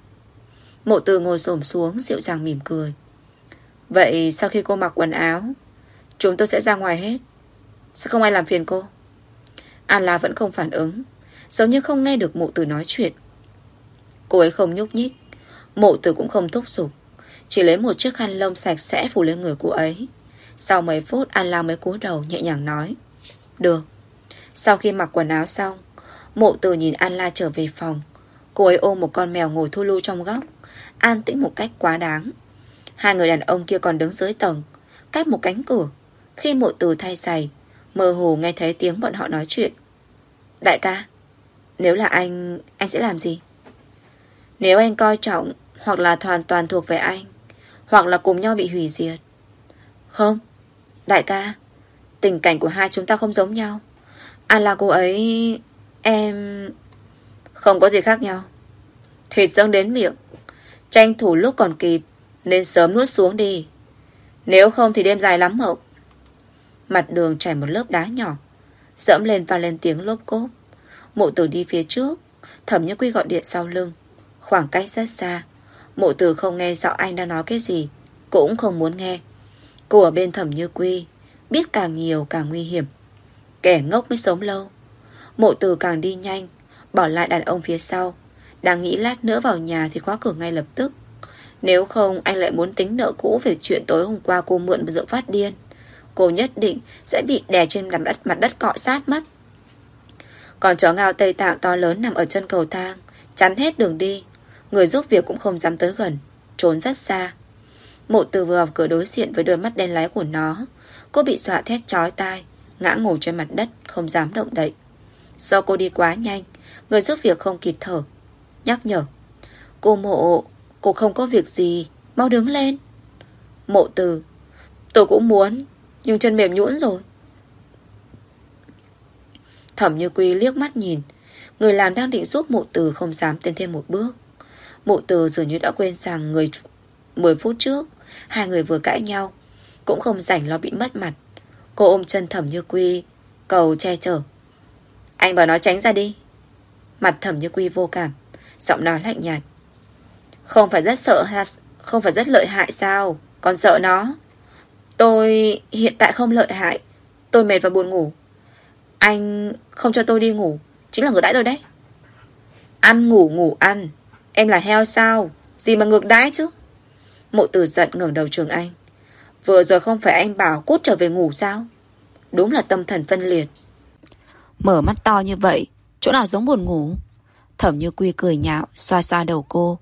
[SPEAKER 1] Mộ từ ngồi xổm xuống dịu dàng mỉm cười. Vậy sau khi cô mặc quần áo, chúng tôi sẽ ra ngoài hết. Sẽ không ai làm phiền cô? An La vẫn không phản ứng, giống như không nghe được mụ từ nói chuyện. Cô ấy không nhúc nhích, mộ từ cũng không thúc giục, chỉ lấy một chiếc khăn lông sạch sẽ phủ lên người cô ấy. Sau mấy phút An La mới cúi đầu nhẹ nhàng nói. Được. Sau khi mặc quần áo xong, Mộ từ nhìn An La trở về phòng Cô ấy ôm một con mèo ngồi thu lưu trong góc An tĩnh một cách quá đáng Hai người đàn ông kia còn đứng dưới tầng Cách một cánh cửa Khi mộ từ thay giày Mơ hồ nghe thấy tiếng bọn họ nói chuyện Đại ca Nếu là anh, anh sẽ làm gì? Nếu anh coi trọng Hoặc là hoàn toàn thuộc về anh Hoặc là cùng nhau bị hủy diệt Không Đại ca Tình cảnh của hai chúng ta không giống nhau anh là cô ấy Em... Không có gì khác nhau. Thịt dâng đến miệng. Tranh thủ lúc còn kịp, nên sớm nuốt xuống đi. Nếu không thì đêm dài lắm mộng. Mặt đường chảy một lớp đá nhỏ. Dẫm lên và lên tiếng lốp cốp. Mộ tử đi phía trước. Thẩm Nhất Quy gọi điện sau lưng. Khoảng cách rất xa. Mộ tử không nghe rõ anh đang nói cái gì. Cũng không muốn nghe. Cô ở bên thẩm như quy. Biết càng nhiều càng nguy hiểm. Kẻ ngốc mới sống lâu. Mộ từ càng đi nhanh Bỏ lại đàn ông phía sau Đang nghĩ lát nữa vào nhà thì khóa cửa ngay lập tức Nếu không anh lại muốn tính nợ cũ Về chuyện tối hôm qua cô mượn rượu phát điên Cô nhất định Sẽ bị đè trên mặt đất, mặt đất cọ sát mất Còn chó ngao Tây Tạng to lớn nằm ở chân cầu thang Chắn hết đường đi Người giúp việc cũng không dám tới gần, Trốn rất xa. Mộ từ vừa vào cửa đối diện với đôi mắt đen lái của nó. Cô bị dọa thét chói tai, Ngã ngồi trên mặt đất, Không dám động đậy. Do cô đi quá nhanh, Người giúp việc không kịp thở. Nhắc nhở, Cô mộ, Cô không có việc gì, Mau đứng lên. Mộ từ Tôi cũng muốn, Nhưng chân mềm nhũn rồi. Thẩm như quy liếc mắt nhìn, Người làm đang định giúp mộ từ không dám tiến thêm một bước. Mộ từ dường như đã quên rằng người 10 phút trước, Hai người vừa cãi nhau, Cũng không rảnh lo bị mất mặt. Cô ôm chân thẩm như quy, Cầu che chở. Anh bảo nó tránh ra đi. Mặt thẩm như quy vô cảm, Giọng nói lạnh nhạt. Không phải rất sợ Không phải rất lợi hại sao? Còn sợ nó. Tôi hiện tại không lợi hại. Tôi mệt và buồn ngủ. Anh không cho tôi đi ngủ. Chính là ngược đãi tôi đấy. Ăn ngủ ngủ ăn. Em là heo sao? Gì mà ngược đãi chứ? Mộ tử giận ngẩng đầu trường anh. Vừa rồi không phải anh bảo cút trở về ngủ sao? Đúng là tâm thần phân liệt. Mở mắt to như vậy, Chỗ nào giống buồn ngủ? Thẩm như quy cười nhạo, Xoa xoa đầu cô.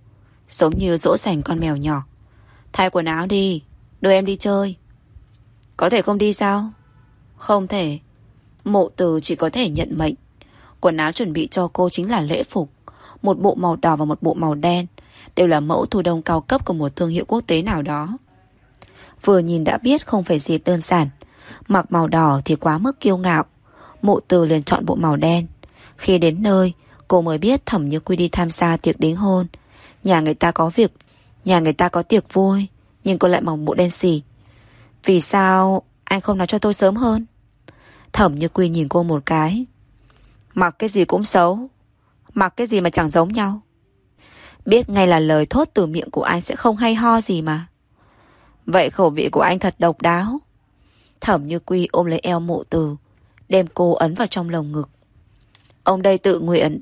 [SPEAKER 1] Giống như dỗ dành con mèo nhỏ. Thay quần áo đi, Đưa em đi chơi. Có thể không đi sao? Không thể. Mộ từ chỉ có thể nhận mệnh. Quần áo chuẩn bị cho cô chính là lễ phục. Một bộ màu đỏ và một bộ màu đen, Đều là mẫu thu đông cao cấp của một thương hiệu quốc tế nào đó. Vừa nhìn đã biết không phải dịp đơn giản. Mặc màu đỏ thì quá mức kiêu ngạo. Mộ từ liền chọn bộ màu đen. Khi đến nơi, Cô mới biết thẩm như quy đi tham gia tiệc đính hôn. Nhà người ta có việc, Nhà người ta có tiệc vui, Nhưng cô lại mặc bộ đen xỉ. Vì sao anh không nói cho tôi sớm hơn? Thẩm như quy nhìn cô một cái. Mặc cái gì cũng xấu. Mặc cái gì mà chẳng giống nhau. Biết ngay là lời thốt từ miệng của anh sẽ không hay ho gì mà. Vậy khẩu vị của anh thật độc đáo. Thẩm như quy ôm lấy eo mộ từ, Đem cô ấn vào trong lồng ngực. Ông đây tự nguyện,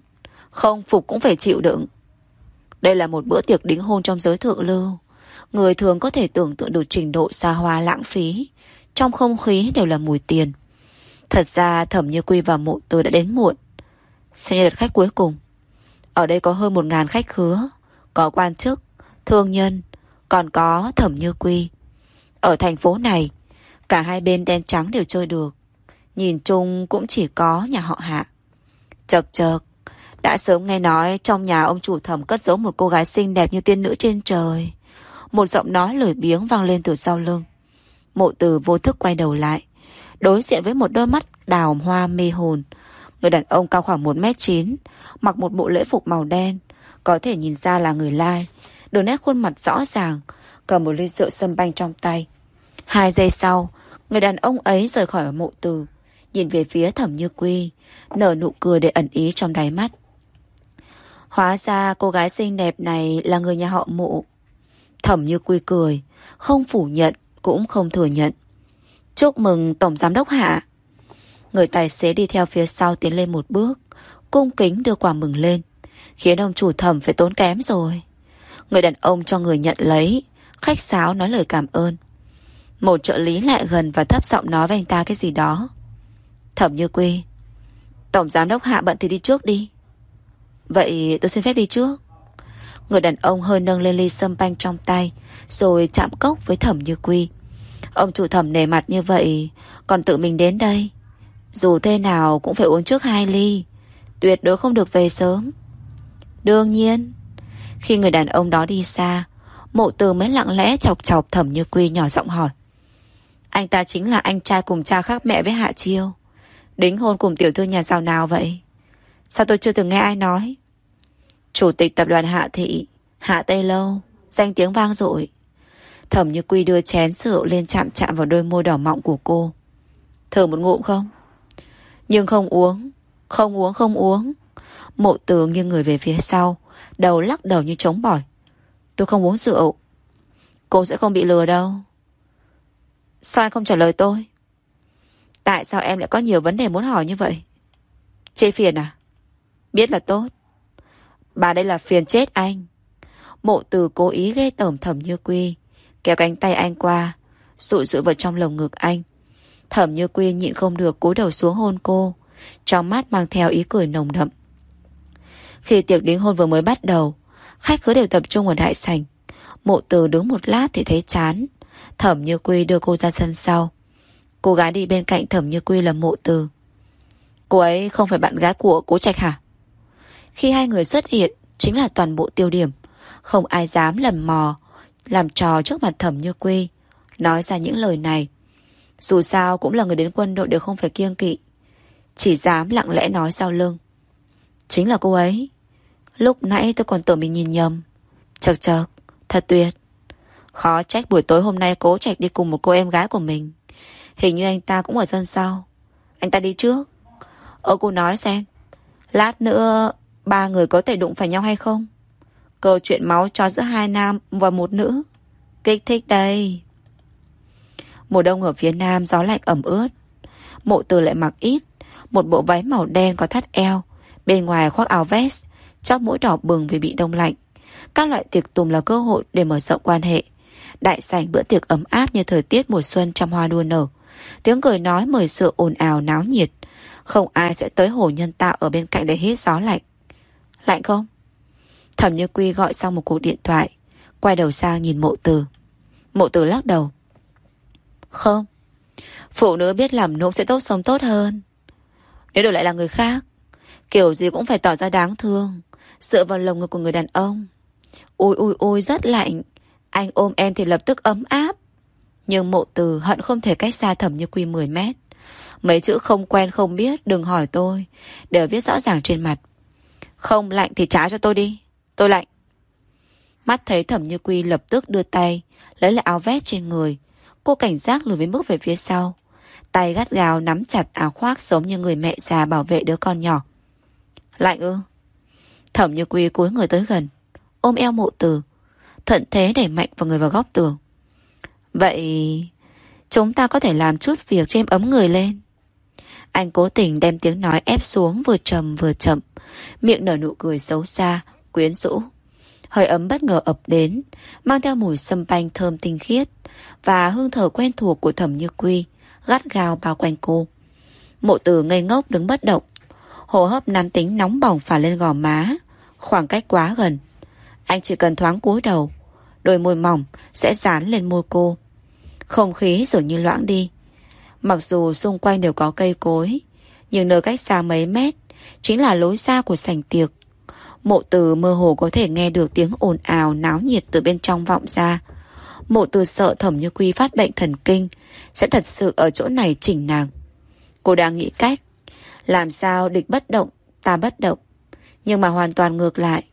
[SPEAKER 1] Không phục cũng phải chịu đựng. Đây là một bữa tiệc đính hôn trong giới thượng lưu. Người thường có thể tưởng tượng được trình độ xa hoa lãng phí. Trong không khí đều là mùi tiền. Thật ra Thẩm Như Quy và Mộ Từ đã đến muộn. Xem như đợt khách cuối cùng. Ở đây có hơn một ngàn khách khứa Có quan chức, thương nhân Còn có Thẩm Như Quy. Ở thành phố này Cả hai bên đen trắng đều chơi được. Nhìn chung cũng chỉ có nhà họ hạ. Chật chật Đã sớm nghe nói trong nhà ông chủ thẩm cất giấu một cô gái xinh đẹp như tiên nữ trên trời. Một giọng nói lười biếng vang lên từ sau lưng. Mộ từ vô thức quay đầu lại Đối diện với một đôi mắt đào hoa mê hồn Người đàn ông cao khoảng 1m9 Mặc một bộ lễ phục màu đen, Có thể nhìn ra là người lai. Đường nét khuôn mặt rõ ràng, Cầm một ly rượu sâm banh trong tay. Hai giây sau, Người đàn ông ấy rời khỏi mộ từ, Nhìn về phía thẩm như quy, Nở nụ cười để ẩn ý trong đáy mắt. Hóa ra cô gái xinh đẹp này Là người nhà họ mộ Thẩm như quy cười, Không phủ nhận cũng không thừa nhận. Chúc mừng Tổng Giám đốc Hạ. Người tài xế đi theo phía sau tiến lên một bước, Cung kính đưa quả mừng lên. Khiến ông chủ thẩm phải tốn kém rồi. Người đàn ông cho người nhận lấy, Khách sáo nói lời cảm ơn. Một trợ lý lại gần và thấp giọng nói với anh ta cái gì đó. Thẩm như quy, Tổng giám đốc hạ bận thì đi trước đi. Vậy tôi xin phép đi trước. Người đàn ông hơi nâng lên ly sâm banh trong tay, Rồi chạm cốc với thẩm như quy. Ông chủ thẩm nề mặt như vậy, Còn tự mình đến đây. Dù thế nào cũng phải uống trước hai ly. Tuyệt đối không được về sớm. Đương nhiên, Khi người đàn ông đó đi xa, Mộ từ mới lặng lẽ chọc chọc thẩm như quy nhỏ giọng hỏi. Anh ta chính là anh trai cùng cha khác mẹ với Hạ Chiêu. Đính hôn cùng tiểu thư nhà giàu nào vậy? Sao tôi chưa từng nghe ai nói? Chủ tịch tập đoàn Hạ Thị, Hạ Tây Lâu, Danh tiếng vang dội. Thẩm như quy đưa chén rượu lên chạm chạm vào đôi môi đỏ mọng của cô. Thử một ngụm không? Nhưng không uống Không uống không uống. Mộ từ nghiêng người về phía sau, Đầu lắc đầu như trống bỏi. Tôi không uống rượu. Cô sẽ không bị lừa đâu. Sao anh không trả lời tôi? Tại sao em lại có nhiều vấn đề muốn hỏi như vậy? Chê phiền à? Biết là tốt. Bà đây là phiền chết anh. Mộ từ cố ý ghê tởm thẩm như quy, Kéo cánh tay anh qua, sụi sụi vào trong lồng ngực anh. Thẩm như quy nhịn không được cúi đầu xuống hôn cô. Trong mắt mang theo ý cười nồng đậm. Khi tiệc đính hôn vừa mới bắt đầu, Khách khứa đều tập trung ở đại sảnh. Mộ từ đứng một lát thì thấy chán. Thẩm như quy đưa cô ra sân sau. Cô gái đi bên cạnh thẩm như quy là mộ từ. Cô ấy không phải bạn gái của cố trạch hả? Khi hai người xuất hiện, Chính là toàn bộ tiêu điểm. Không ai dám lầm mò, Làm trò trước mặt thẩm như quy. Nói ra những lời này dù sao cũng là người đến quân đội đều không phải kiêng kỵ. Chỉ dám lặng lẽ nói sau lưng. Chính là cô ấy. Lúc nãy tôi còn tưởng mình nhìn nhầm. Chật chật Thật tuyệt. Khó trách buổi tối hôm nay cố trạch đi cùng một cô em gái của mình. Hình như anh ta cũng ở sân sau. Anh ta đi trước. Ơ cô nói xem. Lát nữa ba người có thể đụng phải nhau hay không? Câu chuyện máu cho giữa hai nam và một nữ. Kích thích đây. Mùa đông ở phía nam gió lạnh ẩm ướt. Mộ từ lại mặc ít, Một bộ váy màu đen có thắt eo, Bên ngoài khoác áo vest, Chóp mũi đỏ bừng vì bị đông lạnh. Các loại tiệc tùng là cơ hội để mở rộng quan hệ, Đại sảnh bữa tiệc ấm áp như thời tiết mùa xuân trong hoa đua nở. Tiếng cười nói mời sự ồn ào náo nhiệt. Không ai sẽ tới hồ nhân tạo Ở bên cạnh để hít gió lạnh. Lạnh không? Thẩm Như Quy gọi xong một cuộc điện thoại, Quay đầu sang nhìn mộ từ. Mộ Từ lắc đầu. Không. Phụ nữ biết làm nũng sẽ tốt sống tốt hơn. Nếu đổi lại là người khác, kiểu gì cũng phải tỏ ra đáng thương, dựa vào lồng ngực của người đàn ông. Ôi ôi ôi rất lạnh, anh ôm em thì lập tức ấm áp. Nhưng mộ từ hận không thể cách xa thẩm như quy 10 mét. Mấy chữ không quen không biết, đừng hỏi tôi, đều viết rõ ràng trên mặt. Không lạnh thì trả cho tôi đi, tôi lạnh. Mắt thấy thẩm như quy lập tức đưa tay, lấy lại áo vest trên người. Cô cảnh giác lùi với bước về phía sau. Tay gắt gào nắm chặt áo khoác giống như người mẹ già bảo vệ đứa con nhỏ. Lạnh ư? Thẩm như quy cúi người tới gần, ôm eo mộ từ, thuận thế đẩy mạnh vào người vào góc tường. Vậy chúng ta có thể làm chút việc cho em ấm người lên. Anh cố tình đem tiếng nói ép xuống vừa trầm vừa chậm, miệng nở nụ cười xấu xa, quyến rũ. Hơi ấm bất ngờ ập đến, mang theo mùi sâm panh thơm tinh khiết và hương thở quen thuộc của thẩm như quy, gắt gao bao quanh cô. Mộ tử ngây ngốc đứng bất động, hồ hấp nam tính nóng bỏng phả lên gò má, khoảng cách quá gần. Anh chỉ cần thoáng cúi đầu, đôi môi mỏng sẽ dán lên môi cô. Không khí dường như loãng đi. Mặc dù xung quanh đều có cây cối, nhưng nơi cách xa mấy mét chính là lối xa của sảnh tiệc. Mộ từ mơ hồ có thể nghe được tiếng ồn ào náo nhiệt từ bên trong vọng ra. Mộ từ sợ thẩm như quy phát bệnh thần kinh sẽ thật sự ở chỗ này chỉnh nàng. Cô đang nghĩ cách làm sao địch bất động, ta bất động. Nhưng mà hoàn toàn ngược lại.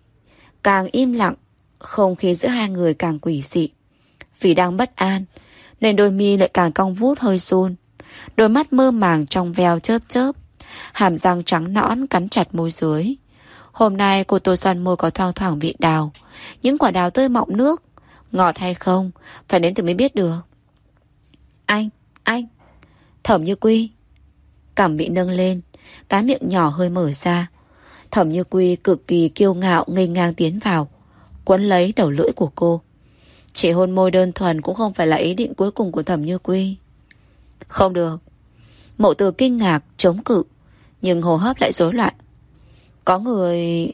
[SPEAKER 1] Càng im lặng, không khí giữa hai người càng quỷ dị. Vì đang bất an, nên đôi mi lại càng cong vút hơi run. Đôi mắt mơ màng trong veo chớp chớp. Hàm răng trắng nõn cắn chặt môi dưới. Hôm nay cô tô son môi có thoang thoảng vị đào. Những quả đào tươi mọng nước. Ngọt hay không, phải đến từ mới biết được. Anh, anh. Thẩm như quy. Cảm bị nâng lên. Cái miệng nhỏ hơi mở ra. Thẩm như quy cực kỳ kiêu ngạo ngây ngang tiến vào. Quấn lấy đầu lưỡi của cô. Chỉ hôn môi đơn thuần cũng không phải là ý định cuối cùng của thẩm như quy. Không được. Mộ từ kinh ngạc, chống cự. Nhưng hô hấp lại rối loạn. Có người...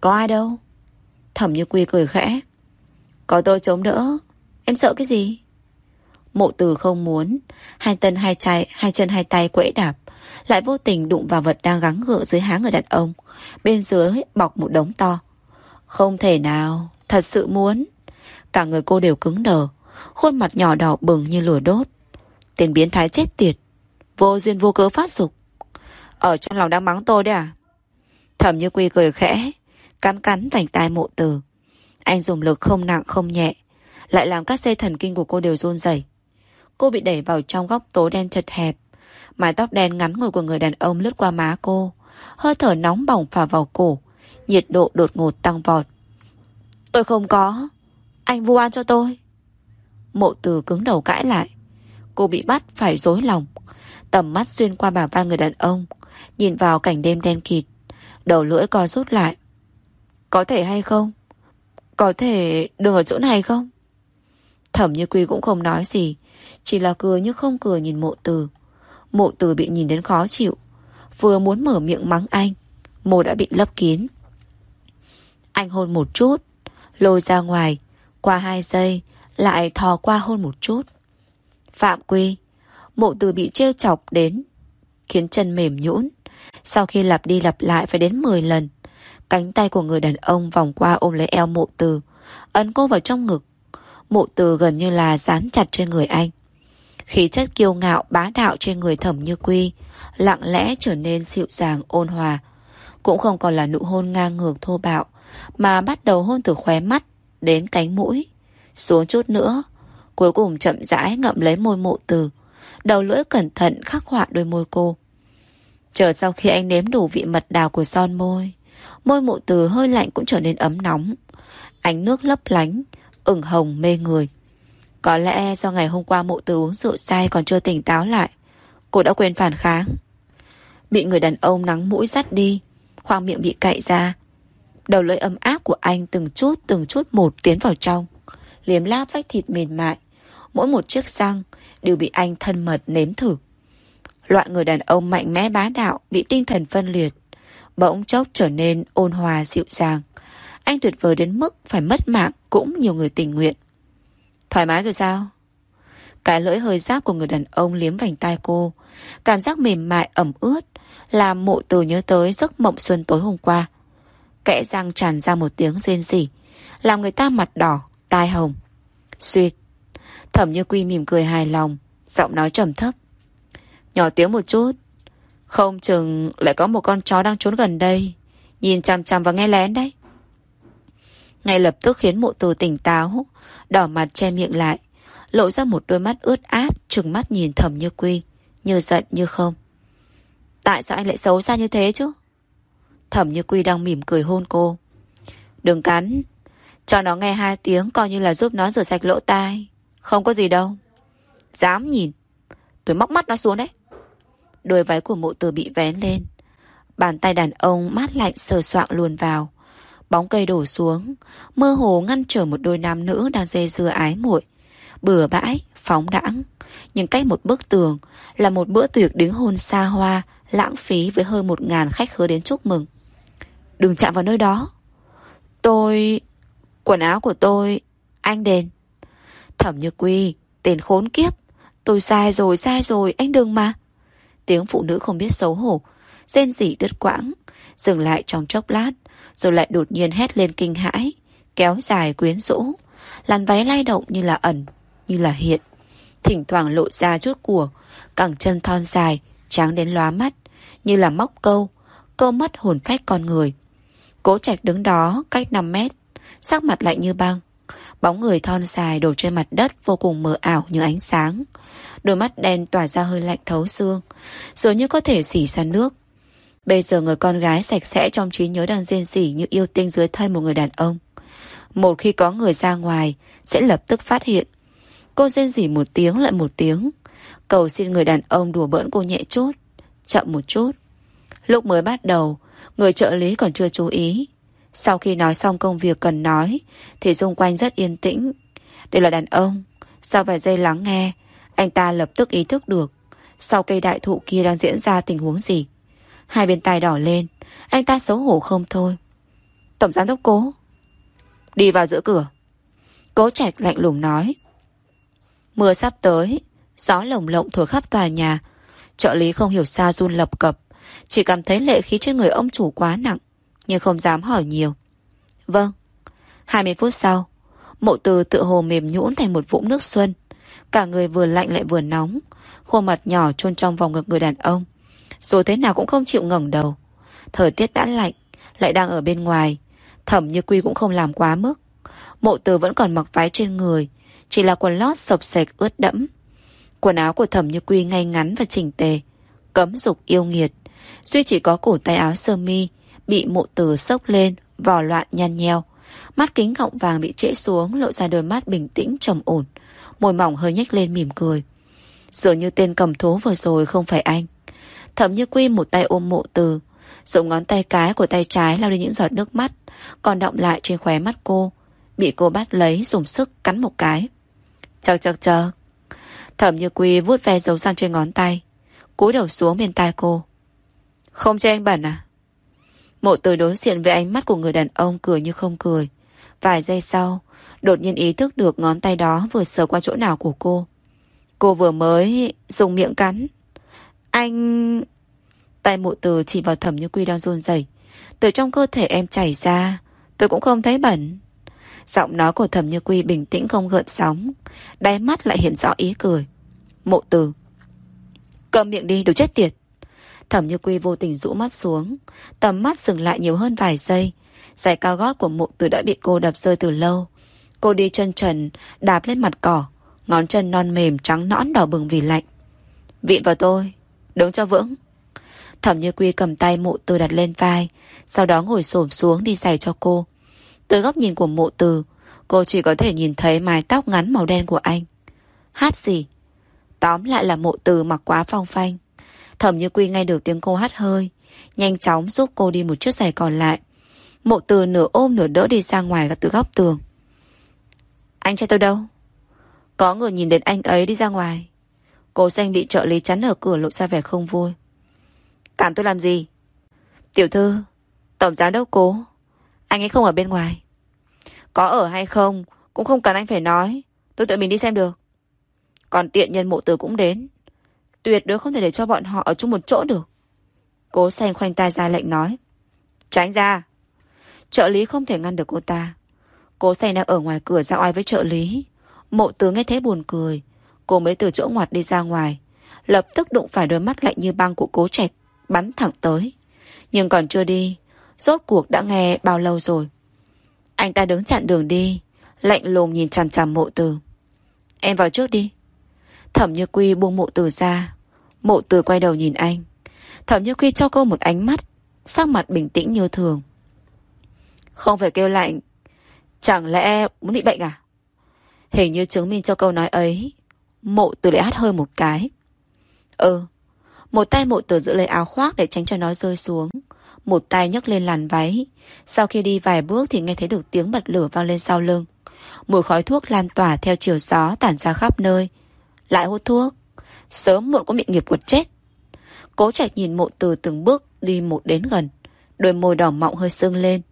[SPEAKER 1] Có ai đâu? Thẩm như quy cười khẽ. Có tôi chống đỡ. Em sợ cái gì? Mộ từ không muốn. Hai tân, hai chai hai chân, hai tay quẫy đạp. Lại vô tình đụng vào vật đang gắng gượng dưới háng người đàn ông. Bên dưới bọc một đống to. Không thể nào. Thật sự muốn. Cả người cô đều cứng đờ. Khuôn mặt nhỏ đỏ bừng như lửa đốt. tiền biến thái chết tiệt. Vô duyên vô cớ phát dục. Ở trong lòng đang mắng tôi đấy à? Thẩm như quy cười khẽ. Cắn cắn vành tai mộ từ. Anh dùng lực không nặng, không nhẹ. Lại làm các dây thần kinh của cô đều run rẩy. Cô bị đẩy vào trong góc tối đen chật hẹp. Mái tóc đen ngắn ngồi của người đàn ông lướt qua má cô. Hơi thở nóng bỏng phả vào cổ. Nhiệt độ đột ngột tăng vọt. Tôi không có. Anh vu oan cho tôi. Mộ từ cứng đầu cãi lại. Cô bị bắt phải dối lòng. Tầm mắt xuyên qua bà vai người đàn ông. Nhìn vào cảnh đêm đen kịt. Đầu lưỡi co rút lại. Có thể hay không? Có thể đừng ở chỗ này không? Thẩm như quy cũng không nói gì. Chỉ là cười như không cười nhìn mộ từ. Mộ từ bị nhìn đến khó chịu. Vừa muốn mở miệng mắng anh. Môi đã bị lấp kín. Anh hôn một chút. Lôi ra ngoài. Qua hai giây. Lại thò qua hôn một chút. Phạm quy. Mộ từ bị trêu chọc đến. Khiến chân mềm nhũn. Sau khi lặp đi lặp lại phải đến 10 lần. Cánh tay của người đàn ông vòng qua ôm lấy eo mộ từ. Ấn cô vào trong ngực. Mộ từ gần như là dán chặt trên người anh. Khí chất kiêu ngạo, bá đạo trên người thẩm như quy, Lặng lẽ trở nên dịu dàng, ôn hòa Cũng không còn là nụ hôn ngang ngược thô bạo, Mà bắt đầu hôn từ khóe mắt Đến cánh mũi Xuống chút nữa, Cuối cùng chậm rãi ngậm lấy môi mộ từ Đầu lưỡi cẩn thận khắc họa đôi môi cô Chờ sau khi anh nếm đủ vị mật đào của son môi Môi mộ từ hơi lạnh cũng trở nên ấm nóng Ánh nước lấp lánh, ửng hồng mê người có lẽ do ngày hôm qua mộ từ uống rượu say còn chưa tỉnh táo lại. Cô đã quên phản kháng. Bị người đàn ông nắng mũi dắt đi. Khoang miệng bị cạy ra. Đầu lưỡi ấm áp của anh từng chút từng chút một tiến vào trong. Liếm láp vách thịt mềm mại. Mỗi một chiếc răng đều bị anh thân mật nếm thử. Loại người đàn ông mạnh mẽ bá đạo bị tinh thần phân liệt. Bỗng chốc trở nên ôn hòa dịu dàng. Anh tuyệt vời đến mức phải mất mạng cũng nhiều người tình nguyện. Thoải mái rồi sao? Cái lưỡi hơi giáp của người đàn ông liếm vành tai cô. Cảm giác mềm mại ẩm ướt làm mộ từ nhớ tới giấc mộng xuân tối hôm qua. Kẽ răng tràn ra một tiếng rên rỉ làm người ta mặt đỏ, tai hồng. Xuyệt. Thẩm như quy mỉm cười hài lòng, giọng nói trầm thấp. Nhỏ tiếng một chút. Không chừng lại có một con chó đang trốn gần đây. Nhìn chằm chằm và nghe lén đấy. Ngay lập tức khiến mụ từ tỉnh táo, đỏ mặt che miệng lại, lộ ra một đôi mắt ướt át, trừng mắt nhìn thầm như quy, như giận như không. Tại sao anh lại xấu xa như thế chứ? Thẩm như quy đang mỉm cười hôn cô. Đừng cắn, cho nó nghe hai tiếng coi như là giúp nó rửa sạch lỗ tai. Không có gì đâu. Dám nhìn. Tôi móc mắt nó xuống đấy. Đôi váy của mụ từ bị vén lên. Bàn tay đàn ông mát lạnh sờ soạng luồn vào. Bóng cây đổ xuống, mơ hồ ngăn trở một đôi nam nữ đang dê dưa ái muội bừa bãi, phóng đãng. Nhưng cách một bức tường là một bữa tiệc đính hôn xa hoa, lãng phí với hơn một ngàn khách khứa đến chúc mừng. Đừng chạm vào nơi đó. Tôi... Quần áo của tôi... Anh đền. Thẩm như quy, tên khốn kiếp. Tôi sai rồi, sai rồi, anh đừng mà. Tiếng phụ nữ không biết xấu hổ, rên rỉ đứt quãng, dừng lại trong chốc lát, rồi lại đột nhiên hét lên kinh hãi, kéo dài quyến rũ. Làn váy lay động như là ẩn, như là hiện. Thỉnh thoảng lộ ra chút của, cẳng chân thon dài, tráng đến lóa mắt, như là móc câu, câu mất hồn phách con người. Cố trạch đứng đó cách 5 mét, sắc mặt lạnh như băng. Bóng người thon dài đổ trên mặt đất vô cùng mờ ảo như ánh sáng. Đôi mắt đen tỏa ra hơi lạnh thấu xương, dường như có thể xỉ ra nước. Bây giờ người con gái sạch sẽ trong trí nhớ đang rên rỉ như yêu tinh dưới thân một người đàn ông. Một khi có người ra ngoài, sẽ lập tức phát hiện. Cô rên rỉ một tiếng lại một tiếng. Cầu xin người đàn ông đùa bỡn cô nhẹ chút, chậm một chút. Lúc mới bắt đầu, người trợ lý còn chưa chú ý. Sau khi nói xong công việc cần nói, thì xung quanh rất yên tĩnh. Đây là đàn ông. Sau vài giây lắng nghe, anh ta lập tức ý thức được sau cây đại thụ kia đang diễn ra tình huống gì. Hai bên tai đỏ lên, anh ta xấu hổ không thôi. Tổng giám đốc cố. Đi vào giữa cửa. Cố trạch lạnh lùng nói. Mưa sắp tới, gió lồng lộng thổi khắp tòa nhà. Trợ lý không hiểu sao run lập cập, chỉ cảm thấy lệ khí trên người ông chủ quá nặng, nhưng không dám hỏi nhiều. Vâng. 20 phút sau, mộ từ tự hồ mềm nhũn thành một vũng nước xuân. Cả người vừa lạnh lại vừa nóng, khuôn mặt nhỏ chôn trong vòng ngực người đàn ông. dù thế nào cũng không chịu ngẩng đầu. Thời tiết đã lạnh, lại đang ở bên ngoài. Thẩm như quy cũng không làm quá mức. Mộ từ vẫn còn mặc váy trên người, chỉ là quần lót sập sạch ướt đẫm. Quần áo của thẩm như quy ngay ngắn và chỉnh tề. Cấm dục yêu nghiệt. Duy chỉ có cổ tay áo sơ mi bị mộ từ sốc lên, vò loạn nhăn nheo. Mắt kính gọng vàng bị trễ xuống lộ ra đôi mắt bình tĩnh trầm ổn. Môi mỏng hơi nhếch lên mỉm cười. Dường như tên cầm thú vừa rồi không phải anh. Thẩm như quy một tay ôm mộ từ, dùng ngón tay cái của tay trái lau đi những giọt nước mắt, còn động lại trên khóe mắt cô. Bị cô bắt lấy dùng sức cắn một cái. Chật chật chật. Thẩm như quy vuốt ve dấu răng trên ngón tay, cúi đầu xuống bên tai cô. Không cho anh bẩn à? Mộ từ đối diện với ánh mắt của người đàn ông cười như không cười. Vài giây sau, đột nhiên ý thức được ngón tay đó vừa sờ qua chỗ nào của cô. Cô vừa mới dùng miệng cắn. Anh... Tay mụ từ chỉ vào thẩm như quy đang run rẩy Từ trong cơ thể em chảy ra Tôi cũng không thấy bẩn Giọng nói của thẩm như quy bình tĩnh không gợn sóng Đáy mắt lại hiện rõ ý cười Mộ từ Cầm miệng đi đồ chết tiệt Thẩm như quy vô tình rũ mắt xuống. Tầm mắt dừng lại nhiều hơn vài giây. Giày cao gót của mụ từ đã bị cô đập rơi từ lâu. Cô đi chân trần, Đạp lên mặt cỏ. Ngón chân non mềm, trắng nõn đỏ bừng vì lạnh. Vịn vào tôi. Đứng cho vững. Thẩm như quy cầm tay mụ từ đặt lên vai. Sau đó ngồi xổm xuống đi giày cho cô. Từ góc nhìn của mụ từ, Cô chỉ có thể nhìn thấy mái tóc ngắn màu đen của anh. Hát gì? Tóm lại là mụ từ mặc quá phong phanh. Thẩm như quy nghe được tiếng cô hát hơi. Nhanh chóng giúp cô đi một chiếc giày còn lại. Mộ từ nửa ôm nửa đỡ đi ra ngoài từ góc tường. Anh trai tôi đâu? Có người nhìn đến anh ấy đi ra ngoài. Cô xanh bị trợ lý chắn ở cửa lộ ra vẻ không vui. Cản tôi làm gì? Tiểu thư, Tổng giám đốc cố. Anh ấy không ở bên ngoài. Có ở hay không Cũng không cần anh phải nói. Tôi tự mình đi xem được. Còn tiện nhân mộ từ cũng đến. Tuyệt đối không thể để cho bọn họ ở chung một chỗ được. Cố xanh khoanh tay ra lệnh nói. Tránh ra. Trợ lý không thể ngăn được cô ta. Cố xanh đang ở ngoài cửa ra oai với trợ lý. Mộ tướng nghe thấy buồn cười. Cô mới từ chỗ ngoặt đi ra ngoài. Lập tức đụng phải đôi mắt lạnh như băng của cố trạch. Bắn thẳng tới. Nhưng còn chưa đi. Rốt cuộc đã nghe bao lâu rồi. Anh ta đứng chặn đường đi. Lạnh lùng nhìn chằm chằm mộ tử. Em vào trước đi. Thẩm Như Quy buông mộ từ ra. Mộ từ quay đầu nhìn anh. Thẩm Như Quy cho cô một ánh mắt. Sắc mặt bình tĩnh như thường. Không phải kêu lạnh. Chẳng lẽ muốn bị bệnh à? Hình như chứng minh cho câu nói ấy. Mộ từ lại hát hơi một cái. Ừ. Một tay mộ từ giữ lấy áo khoác để tránh cho nó rơi xuống. Một tay nhấc lên làn váy. Sau khi đi vài bước thì nghe thấy được tiếng bật lửa vang lên sau lưng. Mùi khói thuốc lan tỏa theo chiều gió tản ra khắp nơi. Lại hút thuốc. Sớm muộn có bị nghiệp quật chết. Cố trạch nhìn mộ từ từng bước đi một đến gần. Đôi môi đỏ mọng hơi sưng lên.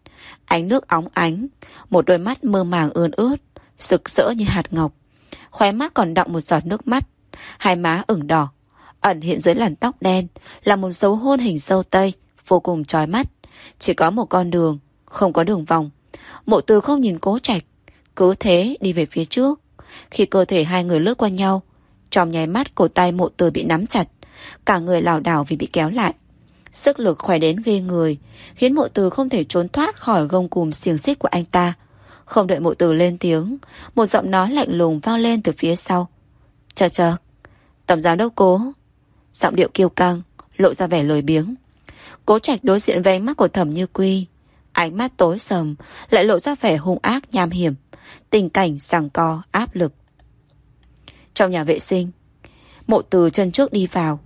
[SPEAKER 1] Ánh nước óng ánh. Một đôi mắt mơ màng ươn ướt. Sực sỡ như hạt ngọc. Khóe mắt còn đọng một giọt nước mắt. Hai má ửng đỏ. Ẩn hiện dưới làn tóc đen là một dấu hôn hình sâu tây vô cùng trói mắt. Chỉ có một con đường, không có đường vòng. Mộ từ không nhìn cố trạch, cứ thế đi về phía trước. Khi cơ thể hai người lướt qua nhau, trong nháy mắt cổ tay mộ từ bị nắm chặt, cả người lảo đảo vì bị kéo lại. Sức lực khỏe đến ghê người, khiến mộ từ không thể trốn thoát khỏi gông cùm xiềng xích của anh ta. Không đợi mộ từ lên tiếng, một giọng nói lạnh lùng vang lên từ phía sau. Chờ chờ, tổng giám đốc cố. Giọng điệu kiêu căng, lộ ra vẻ lười biếng. Cố trạch đối diện với ánh mắt của thẩm như quy. Ánh mắt tối sầm, lại lộ ra vẻ hung ác nham hiểm. Tình cảnh sàng co, áp lực. Trong nhà vệ sinh, mộ từ chân trước đi vào.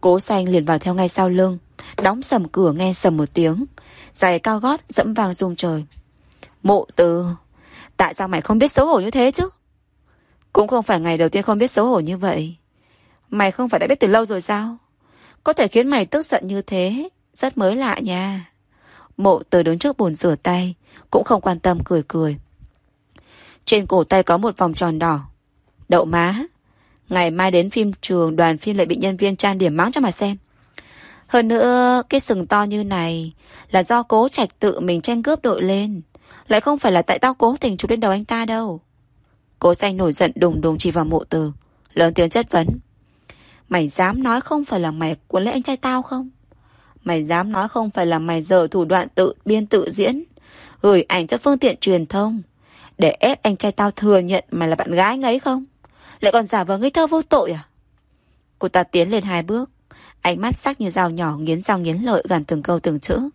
[SPEAKER 1] Cố xanh liền vào theo ngay sau lưng, đóng sầm cửa nghe sầm một tiếng. Giày cao gót dẫm vang rung trời. Mộ từ, tại sao mày không biết xấu hổ như thế chứ? Cũng không phải ngày đầu tiên không biết xấu hổ như vậy. Mày không phải đã biết từ lâu rồi sao? Có thể khiến mày tức giận như thế Rất mới lạ nha Mộ từ đứng trước bồn rửa tay Cũng không quan tâm cười cười Trên cổ tay có một vòng tròn đỏ Đậu má. Ngày mai đến phim trường, đoàn phim lại bị nhân viên trang điểm mắng cho mà xem. Hơn nữa, Cái sừng to như này Là do cố trạch tự mình tranh cướp đội lên. Lại không phải là tại tao cố tình chụp lên đầu anh ta đâu. Cố xanh nổi giận đùng đùng chỉ vào mộ từ, Lớn tiếng chất vấn. Mày dám nói không phải là mày cuốn lấy anh trai tao không? Mày dám nói không phải là mày dở thủ đoạn tự biên tự diễn, Gửi ảnh cho phương tiện truyền thông Để ép anh trai tao thừa nhận mày là bạn gái anh ấy không? Lại còn giả vờ ngây thơ vô tội à? Cô ta tiến lên hai bước, Ánh mắt sắc như dao nhỏ nghiến răng nghiến lợi gần từng câu từng chữ.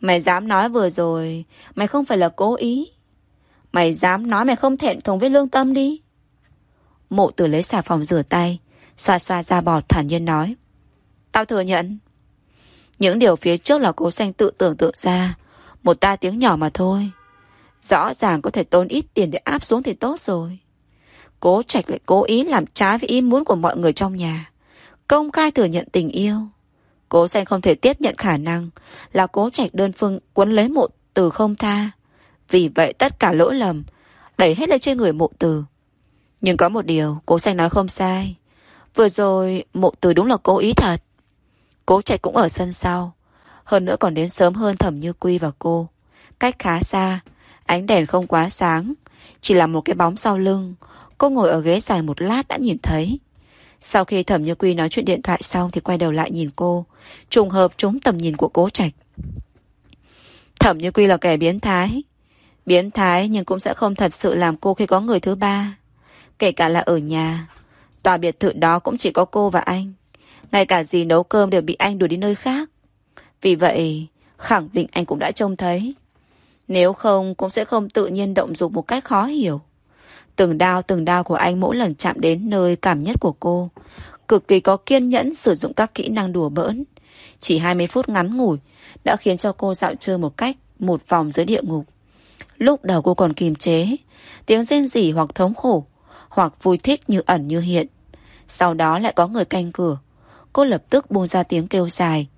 [SPEAKER 1] Mày dám nói vừa rồi, Mày không phải là cố ý. Mày dám nói mày không thẹn thùng với lương tâm đi. Mộ tử lấy xà phòng rửa tay, Xoa xoa ra bọt thản nhiên nói. Tao thừa nhận. Những điều phía trước là cố xanh tự tưởng tượng ra, Một ta tiếng nhỏ mà thôi. Rõ ràng có thể tốn ít tiền để áp xuống thì tốt rồi. Cố trạch lại cố ý làm trái với ý muốn của mọi người trong nhà. Công khai thừa nhận tình yêu. Cố xanh không thể tiếp nhận khả năng Là cố trạch đơn phương quấn lấy mộ từ không tha. Vì vậy tất cả lỗi lầm Đẩy hết lên trên người mộ từ. Nhưng có một điều Cố xanh nói không sai. Vừa rồi mộ từ đúng là cố ý thật. Cố trạch cũng ở sân sau. Hơn nữa còn đến sớm hơn thẩm như quy và cô. Cách khá xa, Ánh đèn không quá sáng, Chỉ là một cái bóng sau lưng Cô ngồi ở ghế dài một lát đã nhìn thấy Sau khi thẩm như quy nói chuyện điện thoại xong Thì quay đầu lại nhìn cô Trùng hợp trúng tầm nhìn của cố trạch Thẩm như quy là kẻ biến thái Biến thái nhưng cũng sẽ không thật sự làm cô khi có người thứ ba Kể cả là ở nhà Tòa biệt thự đó cũng chỉ có cô và anh. Ngay cả gì nấu cơm đều bị anh đuổi đi nơi khác. Vì vậy, khẳng định anh cũng đã trông thấy. Nếu không, cũng sẽ không tự nhiên động dục một cách khó hiểu. Từng đao từng đao của anh mỗi lần chạm đến nơi cảm nhất của cô. Cực kỳ có kiên nhẫn sử dụng các kỹ năng đùa bỡn. Chỉ 20 phút ngắn ngủi đã khiến cho cô dạo chơi một cách một vòng dưới địa ngục. Lúc đầu cô còn kiềm chế, tiếng rên rỉ hoặc thống khổ, hoặc vui thích như ẩn như hiện. Sau đó lại có người canh cửa. Cô lập tức buông ra tiếng kêu dài.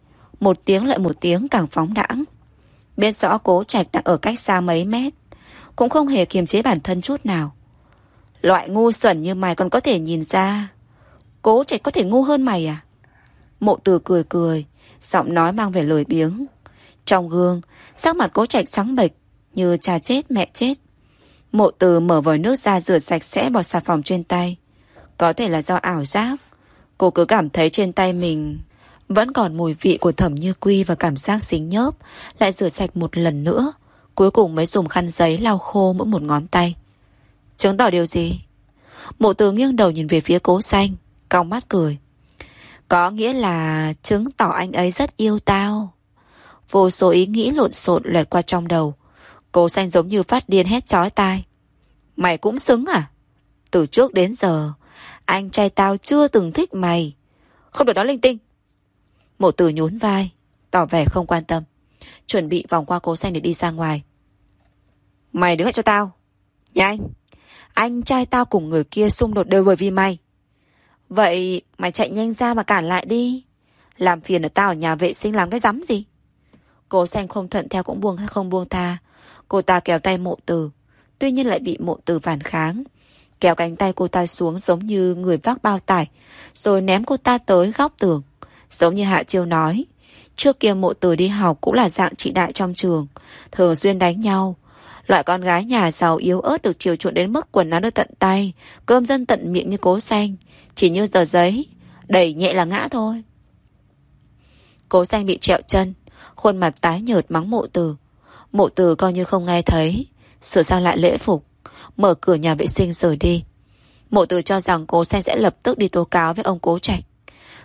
[SPEAKER 1] Một tiếng lại một tiếng càng phóng đãng. Biết rõ cố trạch đang ở cách xa mấy mét. Cũng không hề kiềm chế bản thân chút nào. Loại ngu xuẩn như mày còn có thể nhìn ra. Cố trạch có thể ngu hơn mày à? Mộ từ cười cười, giọng nói mang về lời biếng. Trong gương, sắc mặt cố trạch trắng bệch, như cha chết mẹ chết. Mộ từ mở vòi nước ra rửa sạch sẽ bọt xà phòng trên tay. Có thể là do ảo giác. Cô cứ cảm thấy trên tay mình vẫn còn mùi vị của thẩm như quy và cảm giác xính nhớp. Lại rửa sạch một lần nữa. Cuối cùng mới dùng khăn giấy lau khô mỗi một ngón tay. Chứng tỏ điều gì? Mộ từ nghiêng đầu nhìn về phía cố xanh. Cong mắt cười. Có nghĩa là chứng tỏ anh ấy rất yêu tao. Vô số ý nghĩ lộn xộn lật qua trong đầu. Cố xanh giống như phát điên hét chói tai. Mày cũng xứng à? Từ trước đến giờ, anh trai tao chưa từng thích mày. Không được nói linh tinh. Mộ tử nhún vai, tỏ vẻ không quan tâm. Chuẩn bị vòng qua cố xanh để đi ra ngoài. Mày đứng lại cho tao. Nhanh. Anh trai tao cùng người kia xung đột đều bởi vì mày. Vậy mày chạy nhanh ra mà cản lại đi. Làm phiền ở tao ở nhà vệ sinh làm cái rắm gì? Cố xanh không thuận theo cũng buông không buông tha. Cô ta kéo tay mộ từ. Tuy nhiên lại bị mộ từ phản kháng. Kéo cánh tay cô ta xuống giống như người vác bao tải. Rồi ném cô ta tới góc tường. Giống như Hạ Chiêu nói. Trước kia mộ từ đi học cũng là dạng trị đại trong trường. Thường xuyên đánh nhau. Loại con gái nhà giàu yếu ớt được chiều chuộng đến mức quần áo được tận tay. Cơm dân tận miệng như cố xanh. Chỉ như tờ giấy. Đẩy nhẹ là ngã thôi. Cố xanh bị trẹo chân. Khuôn mặt tái nhợt mắng mộ từ. Mộ từ coi như không nghe thấy. Sửa sang lại lễ phục. Mở cửa nhà vệ sinh rời đi. Mộ từ cho rằng cố xanh sẽ lập tức đi tố cáo với ông cố trạch.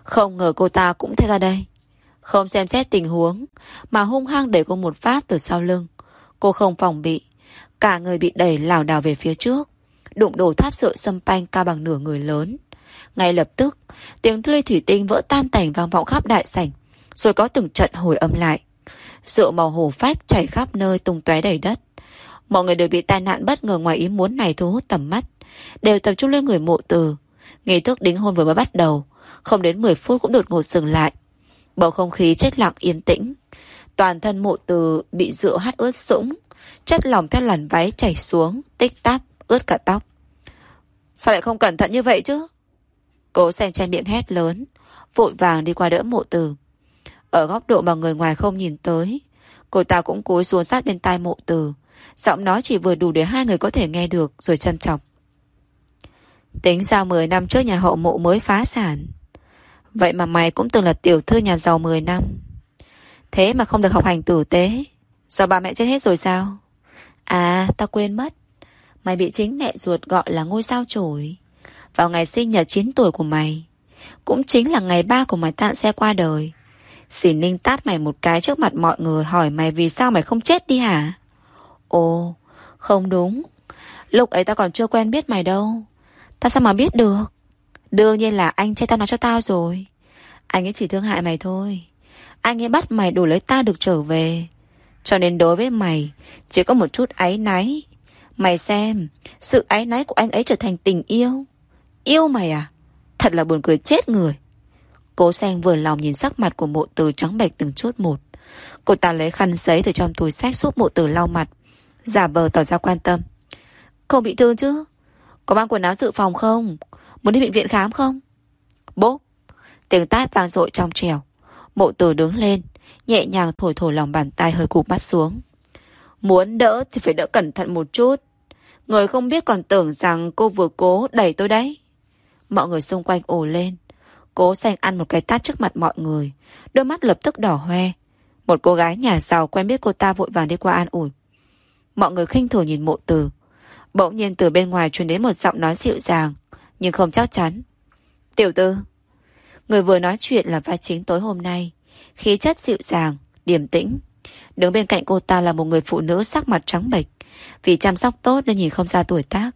[SPEAKER 1] Không ngờ cô ta cũng theo ra đây. Không xem xét tình huống, mà hung hăng đẩy cô một phát từ sau lưng. Cô không phòng bị. Cả người bị đẩy lảo đảo về phía trước. Đụng đổ tháp sợi xâm panh cao bằng nửa người lớn. Ngay lập tức, tiếng thuê thủy tinh vỡ tan tành vang vọng khắp đại sảnh. Rồi có từng trận hồi âm lại. Rượu màu hổ phách chảy khắp nơi tung tóe đầy đất. Mọi người đều bị tai nạn bất ngờ ngoài ý muốn này thu hút tầm mắt. Đều tập trung lên người mộ từ. Nghi thức đính hôn vừa mới bắt đầu. Không đến 10 phút cũng đột ngột dừng lại. Bầu không khí chết lặng yên tĩnh. Toàn thân mộ từ bị rượu hát ướt sũng. Chất lỏng theo làn váy chảy xuống, tích tắp, ướt cả tóc. Sao lại không cẩn thận như vậy chứ? Cố xanh che miệng hét lớn, vội vàng đi qua đỡ mộ từ. Ở góc độ mà người ngoài không nhìn tới, cô ta cũng cúi xuống sát bên tai mộ từ. Giọng nói chỉ vừa đủ để hai người có thể nghe được rồi châm chọc. Tính ra 10 năm trước nhà hậu mộ mới phá sản. Vậy mà mày cũng từng là tiểu thư nhà giàu 10 năm. Thế mà không được học hành tử tế. Do ba mẹ chết hết rồi sao? À, tao quên mất. Mày bị chính mẹ ruột gọi là ngôi sao chổi. Vào ngày sinh nhật 9 tuổi của mày. Cũng chính là ngày ba của mày tạn xe qua đời. Xỉ ninh tát mày một cái trước mặt mọi người hỏi mày vì sao mày không chết đi hả? Ồ, không đúng. Lúc ấy tao còn chưa quen biết mày đâu. Tao sao mà biết được? Đương nhiên là anh trai tao nói cho tao rồi. Anh ấy chỉ thương hại mày thôi. Anh ấy bắt mày đuổi lấy tao được trở về. Cho nên đối với mày, chỉ có một chút áy náy. Mày xem, sự áy náy của anh ấy trở thành tình yêu. Yêu mày à? Thật là buồn cười chết người. Cố xanh vừa lòng nhìn sắc mặt của mộ từ trắng bệch từng chút một. Cô ta lấy khăn giấy từ trong túi sách giúp mộ từ lau mặt. Giả vờ tỏ ra quan tâm. Không bị thương chứ? Có mang quần áo dự phòng không? Muốn đi bệnh viện khám không? Bố! Tiếng tát vang dội trong trèo. Mộ từ đứng lên, nhẹ nhàng thổi thổi lòng bàn tay hơi cụp mắt xuống. Muốn đỡ thì phải đỡ cẩn thận một chút. Người không biết còn tưởng rằng cô vừa cố đẩy tôi đấy. Mọi người xung quanh ồ lên. Cố xanh ăn một cái tát trước mặt mọi người. Đôi mắt lập tức đỏ hoe. Một cô gái nhà giàu quen biết cô ta vội vàng đi qua an ủi. Mọi người khinh thường nhìn mộ từ. Bỗng nhiên từ bên ngoài truyền đến một giọng nói dịu dàng, nhưng không chắc chắn. Tiểu tư. Người vừa nói chuyện là vai chính tối hôm nay. Khí chất dịu dàng, điềm tĩnh. Đứng bên cạnh cô ta là một người phụ nữ sắc mặt trắng bệch. Vì chăm sóc tốt nên nhìn không ra tuổi tác.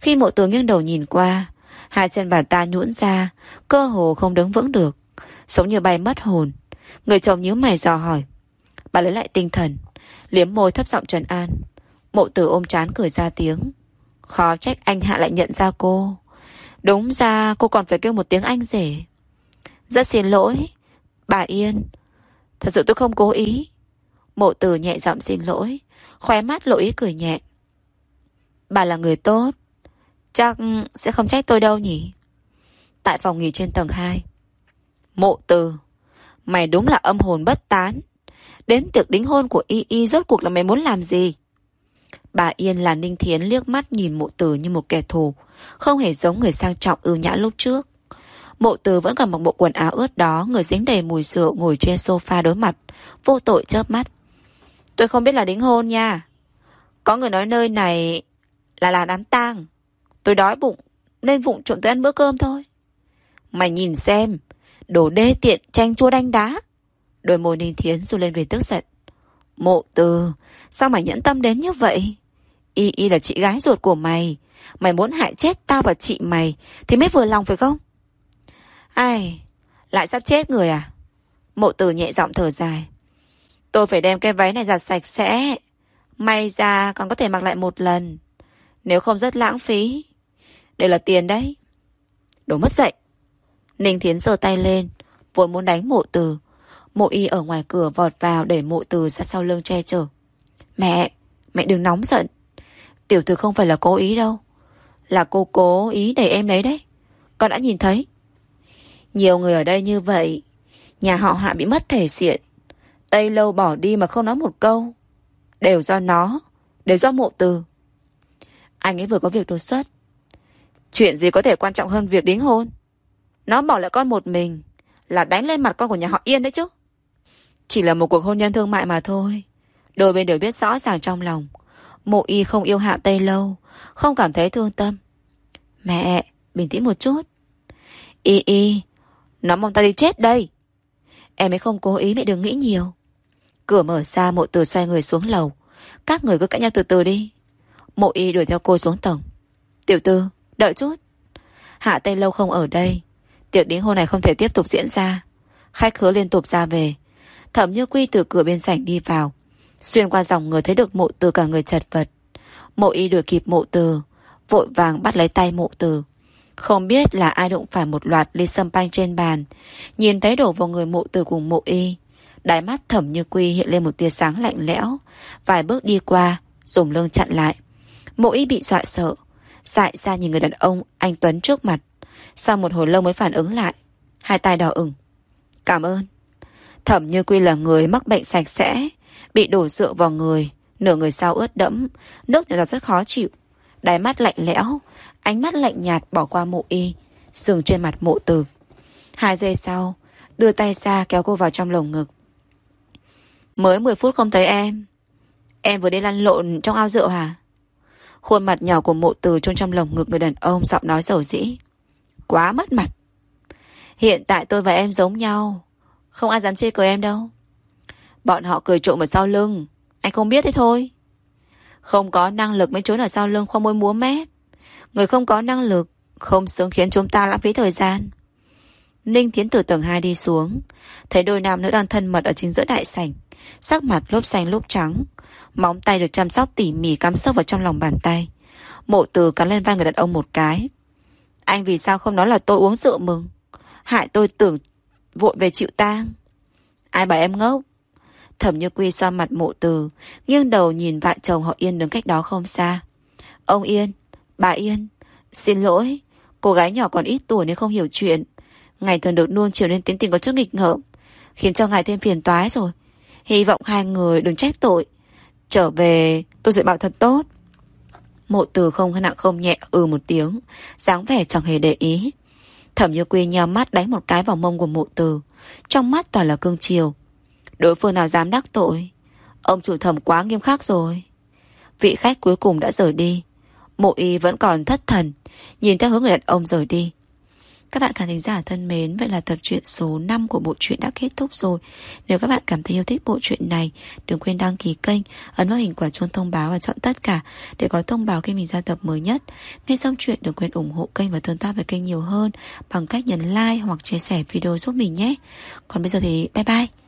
[SPEAKER 1] Khi mộ tường nghiêng đầu nhìn qua, hai chân bà ta nhũn ra, cơ hồ không đứng vững được. Sống như bay mất hồn. Người chồng nhíu mày dò hỏi. Bà lấy lại tinh thần, liếm môi thấp giọng trần an. Mộ tử ôm chán cười ra tiếng. Khó trách anh Hạ lại nhận ra cô. Đúng ra cô còn phải kêu một tiếng anh rể. Rất xin lỗi. Bà Yên. Thật sự tôi không cố ý. Mộ tử nhẹ giọng xin lỗi. Khóe mắt lộ ý cười nhẹ. Bà là người tốt. Chắc sẽ không trách tôi đâu nhỉ Tại phòng nghỉ trên tầng 2 Mộ từ Mày đúng là âm hồn bất tán Đến tiệc đính hôn của Y Y rốt cuộc là mày muốn làm gì Bà Yên là Ninh Thiến liếc mắt nhìn mộ từ như một kẻ thù, Không hề giống người sang trọng ưu nhã lúc trước Mộ từ vẫn còn mặc bộ quần áo ướt đó, Người dính đầy mùi rượu ngồi trên sofa đối mặt, Vô tội chớp mắt. Tôi không biết là đính hôn nha. Có người nói nơi này Là là đám tang. Tôi đói bụng, Nên vụng trộm tôi ăn bữa cơm thôi. Mày nhìn xem, Đồ đê tiện chanh chua đanh đá. Đôi môi ninh thiến du lên về tức giận. Mộ từ, Sao mày nhẫn tâm đến như vậy? Y Y là chị gái ruột của mày. Mày muốn hại chết tao và chị mày, Thì mới vừa lòng phải không? Ai? Lại sắp chết người à? Mộ từ nhẹ giọng thở dài. Tôi phải đem cái váy này giặt sạch sẽ. May ra còn có thể mặc lại một lần. Nếu không rất lãng phí. Đây là tiền đấy. Đồ mất dậy Ninh Thiến giơ tay lên Vốn muốn đánh mộ từ Mộ y ở ngoài cửa vọt vào để mộ từ ra sau lưng che chở. Mẹ Mẹ đừng nóng giận. Tiểu thư không phải là cố ý đâu. Là cô cố ý để em lấy đấy. Con đã nhìn thấy. Nhiều người ở đây như vậy Nhà họ hạ bị mất thể diện. Tây lâu bỏ đi mà không nói một câu. Đều do nó Đều do mộ từ. Anh ấy vừa có việc đột xuất. Chuyện gì có thể quan trọng hơn việc đính hôn? Nó bỏ lại con một mình Là đánh lên mặt con của nhà họ Yên đấy chứ. Chỉ là một cuộc hôn nhân thương mại mà thôi. Đôi bên đều biết rõ ràng trong lòng. Mộ y không yêu hạ Tây lâu Không cảm thấy thương tâm. Mẹ, bình tĩnh một chút. Y y nó mong ta đi chết đây. Em ấy không cố ý mẹ đừng nghĩ nhiều. Cửa mở ra mộ từ xoay người xuống lầu. Các người cứ cãi nhau từ từ đi. Mộ y đuổi theo cô xuống tầng Tiểu tư, đợi chút. Hạ Tây Lâu không ở đây. Tiệc đính hôn này không thể tiếp tục diễn ra. Khách khứa liên tục ra về. Thẩm như quy từ cửa bên sảnh đi vào. Xuyên qua dòng người thấy được mộ từ cả người chật vật. Mộ y đuổi kịp mộ từ Vội vàng bắt lấy tay mộ từ không biết là ai đụng phải một loạt ly sâm panh trên bàn. Nhìn thấy đổ vào người mộ từ cùng mộ y, Đáy mắt thẩm như quy hiện lên một tia sáng lạnh lẽo. Vài bước đi qua, Dùng lưng chặn lại. Mộ y bị dọa sợ, Dại ra nhìn người đàn ông anh Tuấn trước mặt. Sau một hồi lâu mới phản ứng lại, Hai tay đỏ ửng. Cảm ơn. Thẩm như quy là người mắc bệnh sạch sẽ, Bị đổ rượu vào người, Nửa người sau ướt đẫm, Nước nhỏ rất khó chịu. Đáy mắt lạnh lẽo Ánh mắt lạnh nhạt bỏ qua mộ y, Dừng trên mặt mộ từ. Hai giây sau, Đưa tay ra kéo cô vào trong lồng ngực. Mới 10 phút không thấy em. Em vừa đi lăn lộn trong ao rượu hả? Khuôn mặt nhỏ của mộ từ chôn trong lồng ngực người đàn ông giọng nói dầu dĩ. Quá mất mặt. Hiện tại tôi và em giống nhau. Không ai dám chê cười em đâu. Bọn họ cười trộm ở sau lưng. Anh không biết thế thôi. Không có năng lực mới trốn ở sau lưng, không môi múa mép. Người không có năng lực Không xứng khiến chúng ta lãng phí thời gian. Ninh Thiến từ tầng 2 đi xuống. Thấy đôi nam nữ đang thân mật ở chính giữa đại sảnh. Sắc mặt lốp xanh lốp trắng. Móng tay được chăm sóc tỉ mỉ cắm sâu vào trong lòng bàn tay. Mộ từ cắn lên vai người đàn ông một cái. Anh vì sao không nói là tôi uống rượu mừng? Hại tôi tưởng vội về chịu tang. Ai bảo em ngốc? Thẩm Như Quy xoa mặt mộ từ, nghiêng đầu nhìn vợ chồng họ Yên đứng cách đó không xa. Ông Yên, bà Yên, xin lỗi, cô gái nhỏ còn ít tuổi nên không hiểu chuyện. Ngày thường được nuông chiều nên tính tình có chút nghịch ngợm, khiến cho ngài thêm phiền toái rồi. Hy vọng hai người đừng trách tội. Trở về, tôi dạy bảo thật tốt. Mộ từ không nặng không nhẹ ừ một tiếng, dáng vẻ chẳng hề để ý. Thẩm Như Quy nhào mắt đánh một cái vào mông của mộ từ, trong mắt toàn là cương chiều. Đối phương nào dám đắc tội Ông chủ thẩm quá nghiêm khắc rồi Vị khách cuối cùng đã rời đi Mộ y vẫn còn thất thần Nhìn theo hướng người đàn ông rời đi các bạn khán thính giả thân mến, vậy là tập truyện số 5 của bộ truyện đã kết thúc rồi. Nếu các bạn cảm thấy yêu thích bộ truyện này, đừng quên đăng ký kênh, ấn vào hình quả chuông thông báo và chọn tất cả để có thông báo khi mình ra tập mới nhất. Nghe xong chuyện đừng quên ủng hộ kênh và tương tác với kênh nhiều hơn bằng cách nhấn like hoặc chia sẻ video giúp mình nhé. Còn bây giờ thì bye bye.